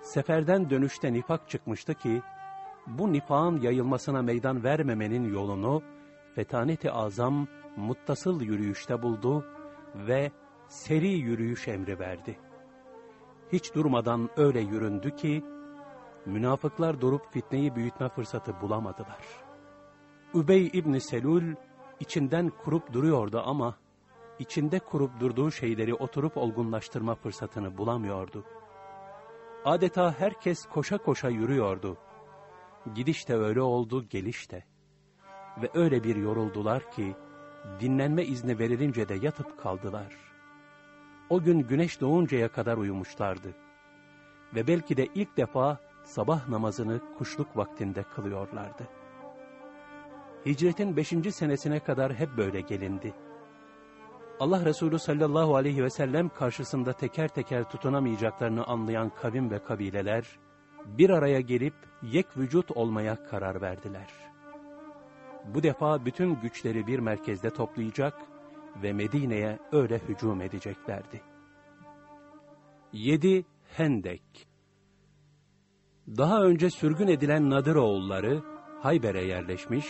Seferden dönüşte nifak çıkmıştı ki bu nifağın yayılmasına meydan vermemenin yolunu Fetanet-i Azam muttasıl yürüyüşte buldu ve seri yürüyüş emri verdi. Hiç durmadan öyle yüründü ki, münafıklar durup fitneyi büyütme fırsatı bulamadılar. Übey İbni Selul içinden kurup duruyordu ama, içinde kurup durduğu şeyleri oturup olgunlaştırma fırsatını bulamıyordu. Adeta herkes koşa koşa yürüyordu. Gidiş de öyle oldu, geliş de. Ve öyle bir yoruldular ki, dinlenme izni verilince de yatıp kaldılar. O gün güneş doğuncaya kadar uyumuşlardı. Ve belki de ilk defa sabah namazını kuşluk vaktinde kılıyorlardı. Hicretin beşinci senesine kadar hep böyle gelindi. Allah Resulü sallallahu aleyhi ve sellem karşısında teker teker tutunamayacaklarını anlayan kavim ve kabileler, bir araya gelip yek vücut olmaya karar verdiler. Bu defa bütün güçleri bir merkezde toplayacak ve Medine'ye öyle hücum edeceklerdi. 7. Hendek Daha önce sürgün edilen Nadir oğulları Hayber'e yerleşmiş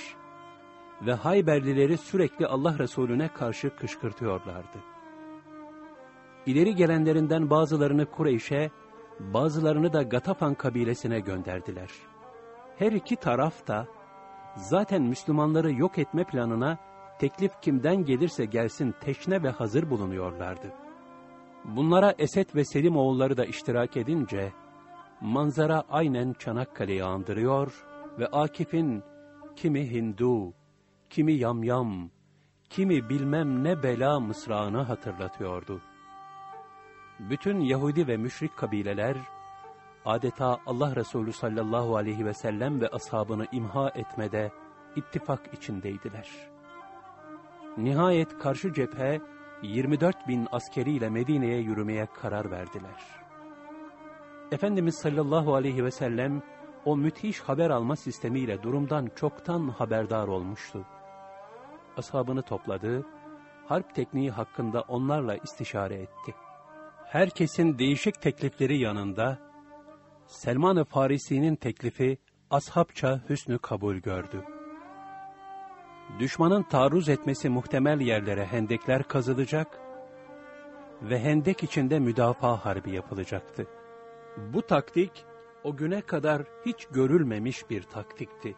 ve Hayberlileri sürekli Allah Resulüne karşı kışkırtıyorlardı. İleri gelenlerinden bazılarını Kureyş'e, bazılarını da Gatafan kabilesine gönderdiler. Her iki taraf da zaten Müslümanları yok etme planına teklif kimden gelirse gelsin teşne ve hazır bulunuyorlardı. Bunlara Esed ve Selim oğulları da iştirak edince, manzara aynen Çanakkale'yi andırıyor ve Akif'in kimi Hindu, kimi yamyam, kimi bilmem ne bela mısrağını hatırlatıyordu. Bütün Yahudi ve müşrik kabileler, adeta Allah Resulü sallallahu aleyhi ve sellem ve ashabını imha etmede ittifak içindeydiler. Nihayet karşı cephe 24 bin askeriyle Medine'ye yürümeye karar verdiler. Efendimiz sallallahu aleyhi ve sellem o müthiş haber alma sistemiyle durumdan çoktan haberdar olmuştu. Ashabını topladı, harp tekniği hakkında onlarla istişare etti. Herkesin değişik teklifleri yanında, Selman-ı Farisi'nin teklifi ashabça hüsnü kabul gördü düşmanın taarruz etmesi muhtemel yerlere hendekler kazılacak ve hendek içinde müdafaa harbi yapılacaktı. Bu taktik o güne kadar hiç görülmemiş bir taktikti.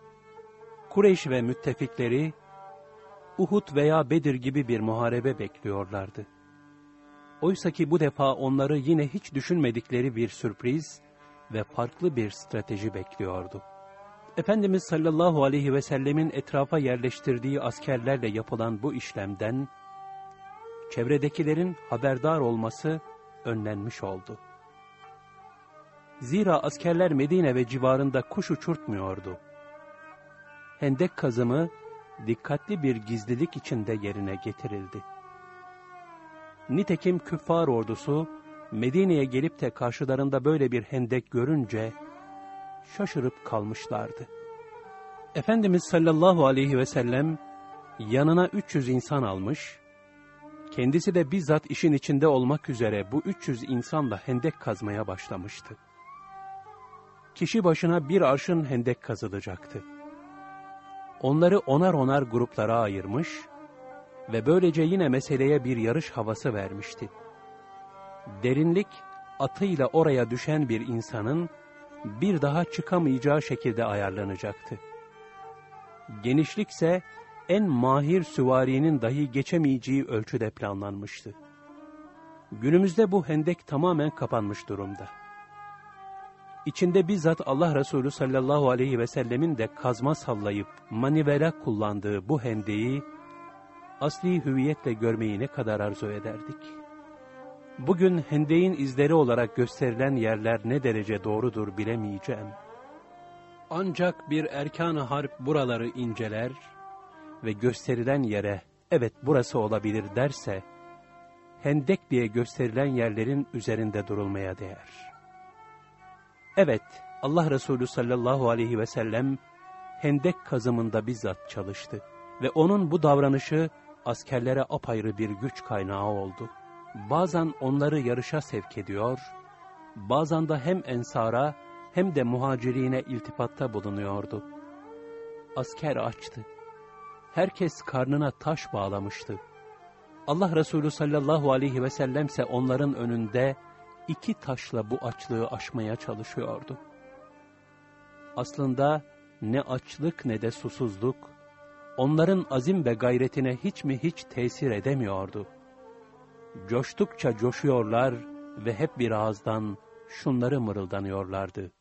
Kureyş ve müttefikleri Uhud veya Bedir gibi bir muharebe bekliyorlardı. Oysa ki bu defa onları yine hiç düşünmedikleri bir sürpriz ve farklı bir strateji bekliyordu. Efendimiz sallallahu aleyhi ve sellemin etrafa yerleştirdiği askerlerle yapılan bu işlemden, çevredekilerin haberdar olması önlenmiş oldu. Zira askerler Medine ve civarında kuş uçurtmuyordu. Hendek kazımı dikkatli bir gizlilik içinde yerine getirildi. Nitekim küffar ordusu Medine'ye gelip de karşılarında böyle bir hendek görünce, şaşırıp kalmışlardı. Efendimiz sallallahu aleyhi ve sellem yanına 300 insan almış, kendisi de bizzat işin içinde olmak üzere bu 300 insanla hendek kazmaya başlamıştı. Kişi başına bir arşın hendek kazılacaktı. Onları onar onar gruplara ayırmış ve böylece yine meseleye bir yarış havası vermişti. Derinlik atıyla oraya düşen bir insanın bir daha çıkamayacağı şekilde ayarlanacaktı. Genişlikse en mahir süvarinin dahi geçemeyeceği ölçüde planlanmıştı. Günümüzde bu hendek tamamen kapanmış durumda. İçinde bizzat Allah Resulü sallallahu aleyhi ve sellemin de kazma sallayıp manivela kullandığı bu hendeyi asli hüviyetle görmeyi ne kadar arzu ederdik. Bugün hendeğin izleri olarak gösterilen yerler ne derece doğrudur bilemeyeceğim. Ancak bir erkan-ı harp buraları inceler ve gösterilen yere evet burası olabilir derse, hendek diye gösterilen yerlerin üzerinde durulmaya değer. Evet, Allah Resulü sallallahu aleyhi ve sellem hendek kazımında bizzat çalıştı ve onun bu davranışı askerlere apayrı bir güç kaynağı oldu. Bazen onları yarışa sevk ediyor, bazen de hem ensara hem de muhacirine iltifatta bulunuyordu. Asker açtı. Herkes karnına taş bağlamıştı. Allah Resulü sallallahu aleyhi ve sellemse onların önünde iki taşla bu açlığı aşmaya çalışıyordu. Aslında ne açlık ne de susuzluk, onların azim ve gayretine hiç mi hiç tesir edemiyordu. Coştukça coşuyorlar ve hep bir ağızdan şunları mırıldanıyorlardı.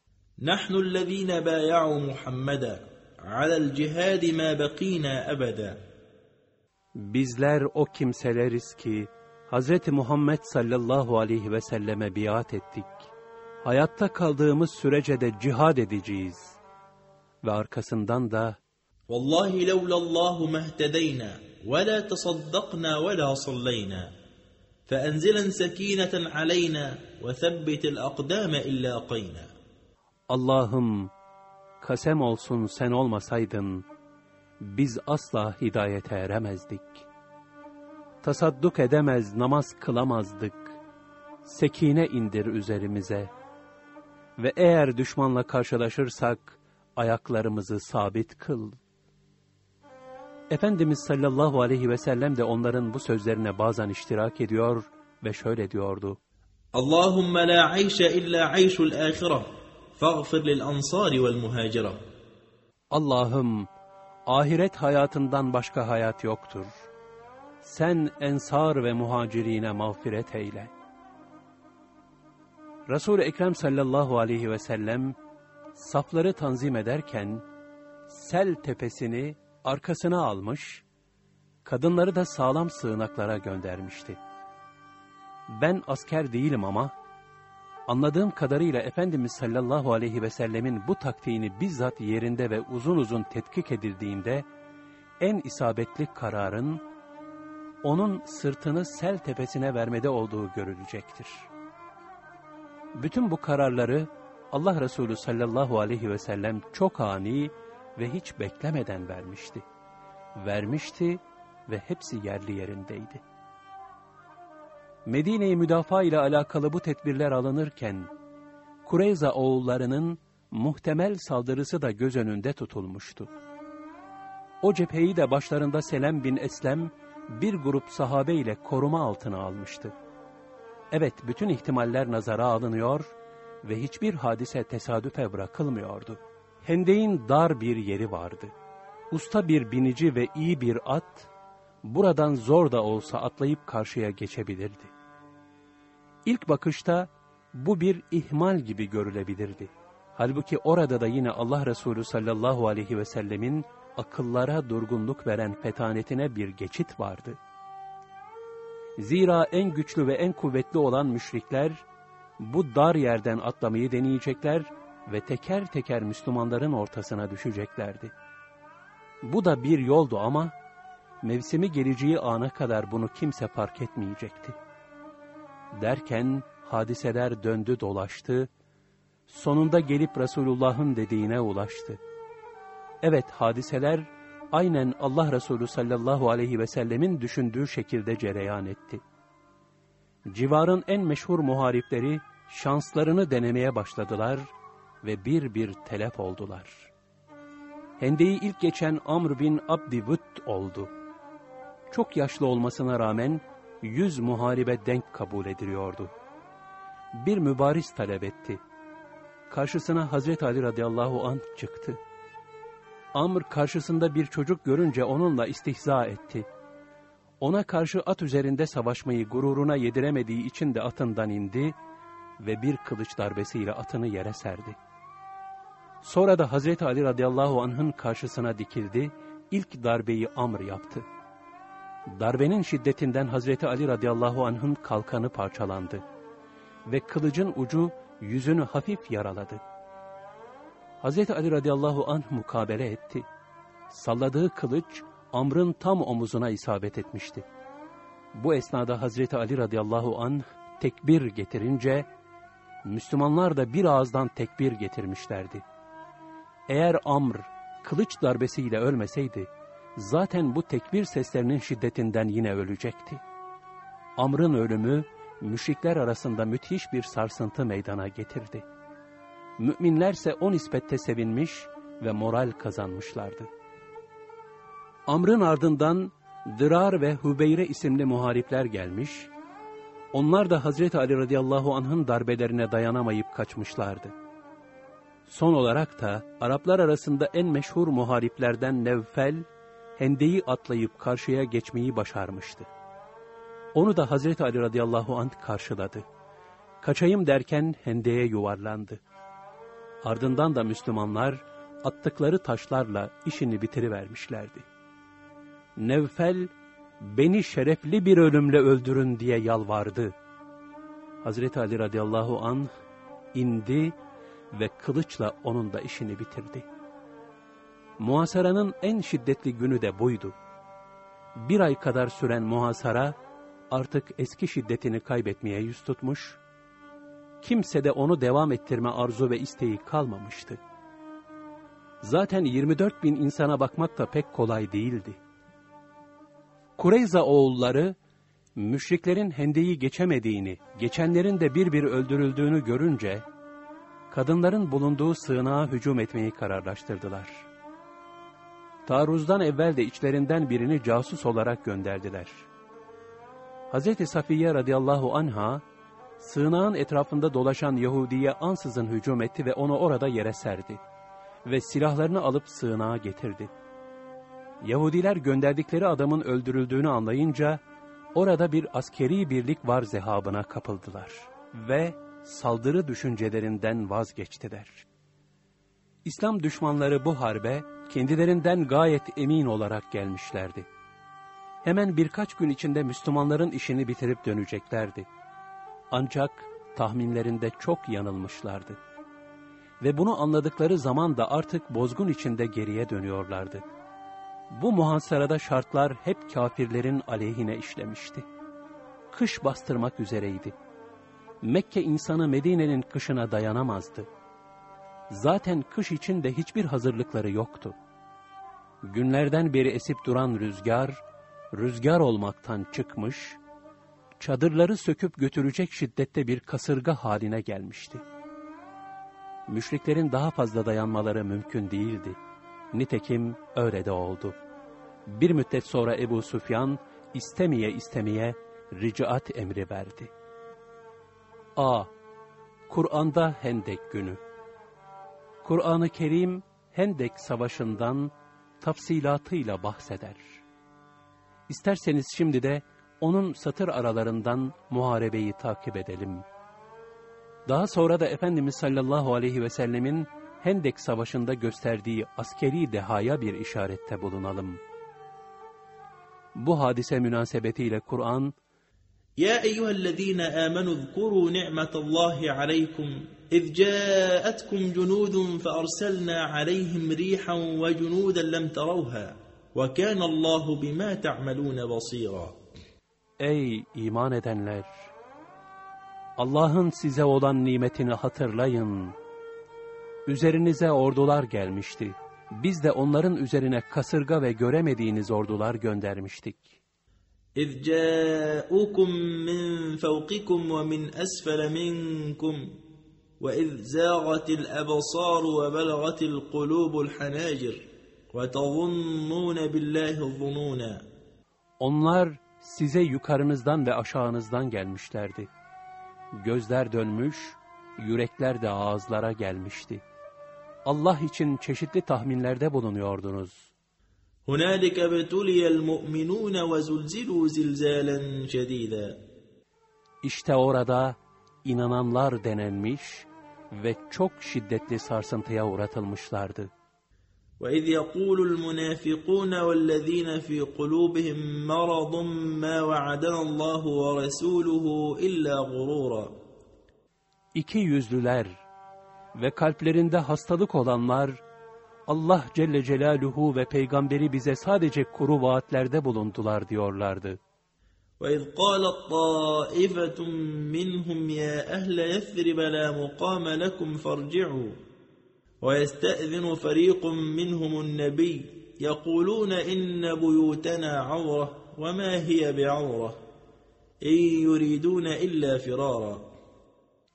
نحن الذين بايعوا محمدا على الجهاد ما بقينا أبدا Bizler o kimseleriz ki Hz. Muhammed sallallahu aleyhi ve selleme biat ettik. Hayatta kaldığımız sürece de cihad edeceğiz. Ve arkasından da والله لولا الله ما اهتدينا ولا تصدقنا ولا صلينا فأنزلا سكينة علينا وثبت الأقدام إلا قينا Allah'ım kasem olsun sen olmasaydın biz asla hidayete eremezdik. tasadduk edemez, namaz kılamazdık. Sekine indir üzerimize. Ve eğer düşmanla karşılaşırsak, ayaklarımızı sabit kıl. Efendimiz sallallahu aleyhi ve sellem de onların bu sözlerine bazen iştirak ediyor ve şöyle diyordu. Allahümme la ayşe illa ayşul ahire, faghfir lil ansari vel muhacire. Allah'ım, ahiret hayatından başka hayat yoktur.'' Sen ensar ve muhacirine mağfiret eyle. Resul-i Ekrem sallallahu aleyhi ve sellem safları tanzim ederken sel tepesini arkasına almış, kadınları da sağlam sığınaklara göndermişti. Ben asker değilim ama anladığım kadarıyla Efendimiz sallallahu aleyhi ve sellemin bu taktiğini bizzat yerinde ve uzun uzun tetkik edildiğinde en isabetli kararın onun sırtını sel tepesine vermede olduğu görülecektir. Bütün bu kararları Allah Resulü sallallahu aleyhi ve sellem çok ani ve hiç beklemeden vermişti. Vermişti ve hepsi yerli yerindeydi. Medine-i Müdafaa ile alakalı bu tedbirler alınırken, Kureyza oğullarının muhtemel saldırısı da göz önünde tutulmuştu. O cepheyi de başlarında Selem bin Eslem bir grup sahabe ile koruma altına almıştı. Evet, bütün ihtimaller nazara alınıyor ve hiçbir hadise tesadüfe bırakılmıyordu. Hendeğin dar bir yeri vardı. Usta bir binici ve iyi bir at, buradan zor da olsa atlayıp karşıya geçebilirdi. İlk bakışta bu bir ihmal gibi görülebilirdi. Halbuki orada da yine Allah Resulü sallallahu aleyhi ve sellemin akıllara durgunluk veren fetanetine bir geçit vardı. Zira en güçlü ve en kuvvetli olan müşrikler, bu dar yerden atlamayı deneyecekler ve teker teker Müslümanların ortasına düşeceklerdi. Bu da bir yoldu ama, mevsimi geleceği ana kadar bunu kimse fark etmeyecekti. Derken hadiseler döndü dolaştı, sonunda gelip Resulullah'ın dediğine ulaştı. Evet hadiseler aynen Allah Resulü sallallahu aleyhi ve sellemin düşündüğü şekilde cereyan etti. Civarın en meşhur muharipleri şanslarını denemeye başladılar ve bir bir telef oldular. Hendeyi ilk geçen Amr bin Abdi Vütt oldu. Çok yaşlı olmasına rağmen yüz muharibe denk kabul ediliyordu. bir mübariz talep etti. Karşısına Hazreti Ali radıyallahu anh çıktı. Amr karşısında bir çocuk görünce onunla istihza etti. Ona karşı at üzerinde savaşmayı gururuna yediremediği için de atından indi ve bir kılıç darbesiyle atını yere serdi. Sonra da Hazreti Ali radıyallahu anh'ın karşısına dikildi, ilk darbeyi Amr yaptı. Darbenin şiddetinden Hazreti Ali radıyallahu anh'ın kalkanı parçalandı ve kılıcın ucu yüzünü hafif yaraladı. Hazreti Ali radıyallahu anh mukabele etti. Salladığı kılıç Amr'ın tam omuzuna isabet etmişti. Bu esnada Hazreti Ali radıyallahu anh tekbir getirince, Müslümanlar da bir ağızdan tekbir getirmişlerdi. Eğer Amr kılıç darbesiyle ölmeseydi, zaten bu tekbir seslerinin şiddetinden yine ölecekti. Amr'ın ölümü, müşrikler arasında müthiş bir sarsıntı meydana getirdi. Müminlerse o nispette sevinmiş ve moral kazanmışlardı. Amr'ın ardından Dırar ve Hubeyre isimli muharipler gelmiş, onlar da Hazreti Ali radıyallahu anh'ın darbelerine dayanamayıp kaçmışlardı. Son olarak da Araplar arasında en meşhur muhariplerden Nevfel, hendeyi atlayıp karşıya geçmeyi başarmıştı. Onu da Hazreti Ali radıyallahu anh karşıladı. Kaçayım derken hendeye yuvarlandı. Ardından da Müslümanlar attıkları taşlarla işini bitirivermişlerdi. Nevfel, beni şerefli bir ölümle öldürün diye yalvardı. Hazreti Ali radıyallahu anh indi ve kılıçla onun da işini bitirdi. Muhasaranın en şiddetli günü de buydu. Bir ay kadar süren muhasara artık eski şiddetini kaybetmeye yüz tutmuş, kimse de onu devam ettirme arzu ve isteği kalmamıştı. Zaten 24 bin insana bakmak da pek kolay değildi. Kureyza oğulları, müşriklerin hendeyi geçemediğini, geçenlerin de bir bir öldürüldüğünü görünce, kadınların bulunduğu sığınağa hücum etmeyi kararlaştırdılar. Taarruzdan evvel de içlerinden birini casus olarak gönderdiler. Hz. Safiye radıyallahu anha, sığınağın etrafında dolaşan Yahudi'ye ansızın hücum etti ve onu orada yere serdi. Ve silahlarını alıp sığınağa getirdi. Yahudiler gönderdikleri adamın öldürüldüğünü anlayınca, orada bir askeri birlik var zehabına kapıldılar. Ve saldırı düşüncelerinden vazgeçtiler. İslam düşmanları bu harbe kendilerinden gayet emin olarak gelmişlerdi. Hemen birkaç gün içinde Müslümanların işini bitirip döneceklerdi. Ancak tahminlerinde çok yanılmışlardı. Ve bunu anladıkları zaman da artık bozgun içinde geriye dönüyorlardı. Bu muhasarada şartlar hep kafirlerin aleyhine işlemişti. Kış bastırmak üzereydi. Mekke insanı Medine'nin kışına dayanamazdı. Zaten kış için de hiçbir hazırlıkları yoktu. Günlerden beri esip duran rüzgar, rüzgar olmaktan çıkmış, çadırları söküp götürecek şiddette bir kasırga haline gelmişti. Müşriklerin daha fazla dayanmaları mümkün değildi. Nitekim öyle de oldu. Bir müddet sonra Ebu Süfyan istemeye istemeye ricaat emri verdi. A. Kur'an'da Hendek günü Kur'an-ı Kerim Hendek Savaşı'ndan tafsilatıyla bahseder. İsterseniz şimdi de onun satır aralarından muharebeyi takip edelim. Daha sonra da Efendimiz sallallahu aleyhi ve sellemin Hendek Savaşı'nda gösterdiği askeri dehaya bir işarette bulunalım. Bu hadise münasebetiyle Kur'an, يا أيها الذين آمنوا اذكروا نعمة الله عليكم إذ جاءتكم جنود فأرسلنا عليهم ريحا وجنودا لم تروها وكان الله بما تعملون بصيرا Ey iman edenler! Allah'ın size olan nimetini hatırlayın. Üzerinize ordular gelmişti. Biz de onların üzerine kasırga ve göremediğiniz ordular göndermiştik. إذ جاءوكم من فوقكم ومن أسفل منكم وإذ زاغت الأبصار وبلغت القلوب الحناجر وتظنون بالله الظنونا Onlar size yukarınızdan ve aşağınızdan gelmişlerdi. Gözler dönmüş, yürekler de ağızlara gelmişti. Allah için çeşitli tahminlerde bulunuyordunuz. هنالك ابتلي المؤمنون وزلزلوا زلزالا شديدا İşte orada inananlar denenmiş ve çok şiddetli sarsıntıya uğratılmışlardı. وإذ يقول المنافقون والذين في قلوبهم مرض ما وعدنا الله ورسوله إلا غرورا İki yüzlüler ve kalplerinde hastalık olanlar, Allah Celle Celaluhu ve peygamberi bize sadece kuru vaatlerde bulundular diyorlardı. وإذ قالت طائفة منهم يا أهل يثرب لا مقام لكم فارجعوا ويستأذن فريق منهم النبي يقولون إن بيوتنا عورة وما هي بعورة إن يريدون إلا فرارا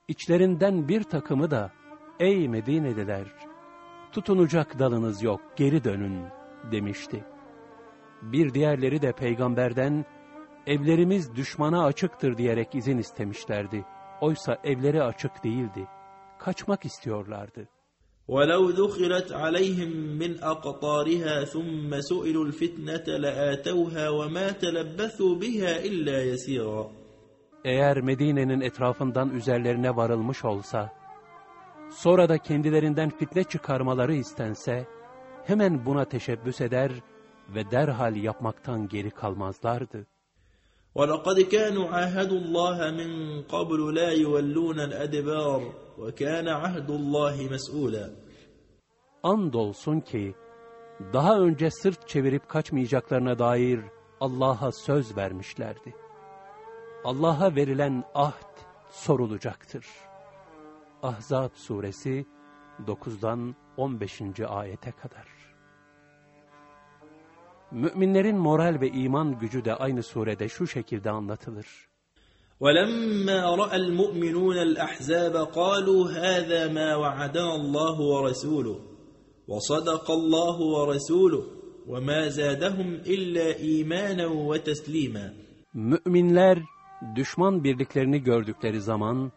İçlerinden bir takımı da, ey Medine'liler, tutunacak dalınız yok, geri dönün demişti. Bir diğerleri de peygamberden, evlerimiz düşmana açıktır diyerek izin istemişlerdi. Oysa evleri açık değildi. Kaçmak istiyorlardı. ولو دخلت عليهم من أقطارها ثم سئلوا الفتنة لآتوها وما تلبثوا بها إلا يسيرا Eğer Medine'nin etrafından üzerlerine varılmış olsa, sonra da kendilerinden fitne çıkarmaları istense, hemen buna teşebbüs eder ve derhal yapmaktan geri kalmazlardı. ولقد كانوا عاهدوا الله من قبل لا يولون الأدبار وكان عهد الله مسؤولا Andolsun ki, daha önce sırt çevirip kaçmayacaklarına dair Allah'a söz vermişlerdi. Allah'a verilen ahd sorulacaktır. Ahzab suresi 9'dan 15. ayete kadar. Müminlerin moral ve iman gücü de aynı surede şu şekilde anlatılır. ولما رأى المؤمنون الأحزاب قالوا هذا ما وعدنا الله ورسوله وصدق الله ورسوله وما زادهم إلا إيمانا وتسليما Müminler düşman birliklerini gördükleri zaman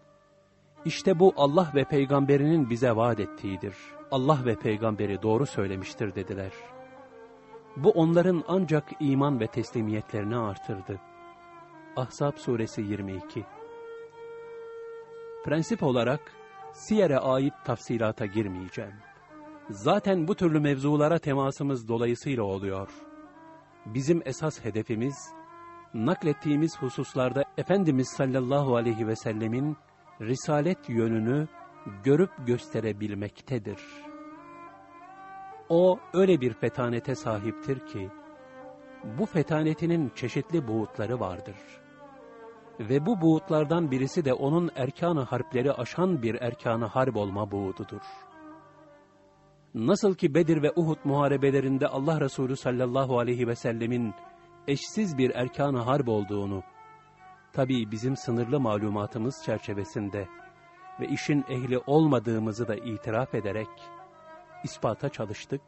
işte bu Allah ve peygamberinin bize vaat ettiğidir. Allah ve peygamberi doğru söylemiştir dediler. Bu onların ancak iman ve teslimiyetlerini artırdı. Ahzab suresi 22 Prensip olarak Siyer'e ait tafsilata girmeyeceğim. Zaten bu türlü mevzulara temasımız dolayısıyla oluyor. Bizim esas hedefimiz, naklettiğimiz hususlarda Efendimiz sallallahu aleyhi ve sellemin risalet yönünü görüp gösterebilmektedir. O öyle bir fetanete sahiptir ki, bu fetanetinin çeşitli buğutları vardır. Ve bu buğutlardan birisi de onun erkanı harpleri aşan bir erkanı harp olma buğududur. Nasıl ki Bedir ve Uhud muharebelerinde Allah Resulü sallallahu aleyhi ve sellemin eşsiz bir erkanı harp olduğunu, tabii bizim sınırlı malumatımız çerçevesinde ve işin ehli olmadığımızı da itiraf ederek ispata çalıştık.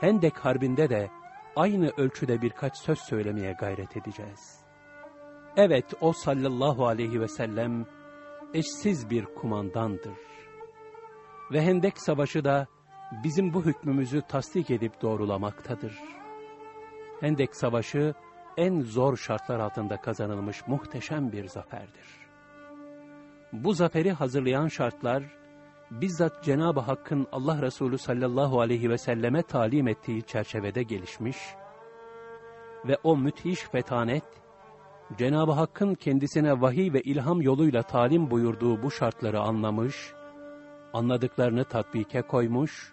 Hendek Harbi'nde de aynı ölçüde birkaç söz söylemeye gayret edeceğiz. Evet, o sallallahu aleyhi ve sellem eşsiz bir kumandandır. Ve Hendek Savaşı da bizim bu hükmümüzü tasdik edip doğrulamaktadır. Hendek Savaşı en zor şartlar altında kazanılmış muhteşem bir zaferdir. Bu zaferi hazırlayan şartlar, bizzat Cenab-ı Hakk'ın Allah Resulü sallallahu aleyhi ve selleme talim ettiği çerçevede gelişmiş ve o müthiş fetanet, Cenab-ı Hakk'ın kendisine vahiy ve ilham yoluyla talim buyurduğu bu şartları anlamış, anladıklarını tatbike koymuş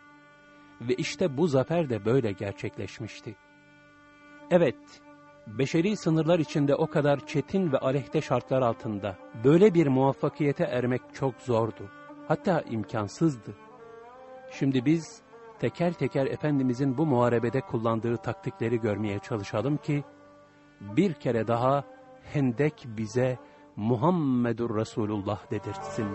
ve işte bu zafer de böyle gerçekleşmişti. Evet, beşeri sınırlar içinde o kadar çetin ve aleyhte şartlar altında böyle bir muvaffakiyete ermek çok zordu. Hatta imkansızdı. Şimdi biz teker teker Efendimizin bu muharebede kullandığı taktikleri görmeye çalışalım ki, bir kere daha hendek bize Muhammedur Resulullah dedirtsin.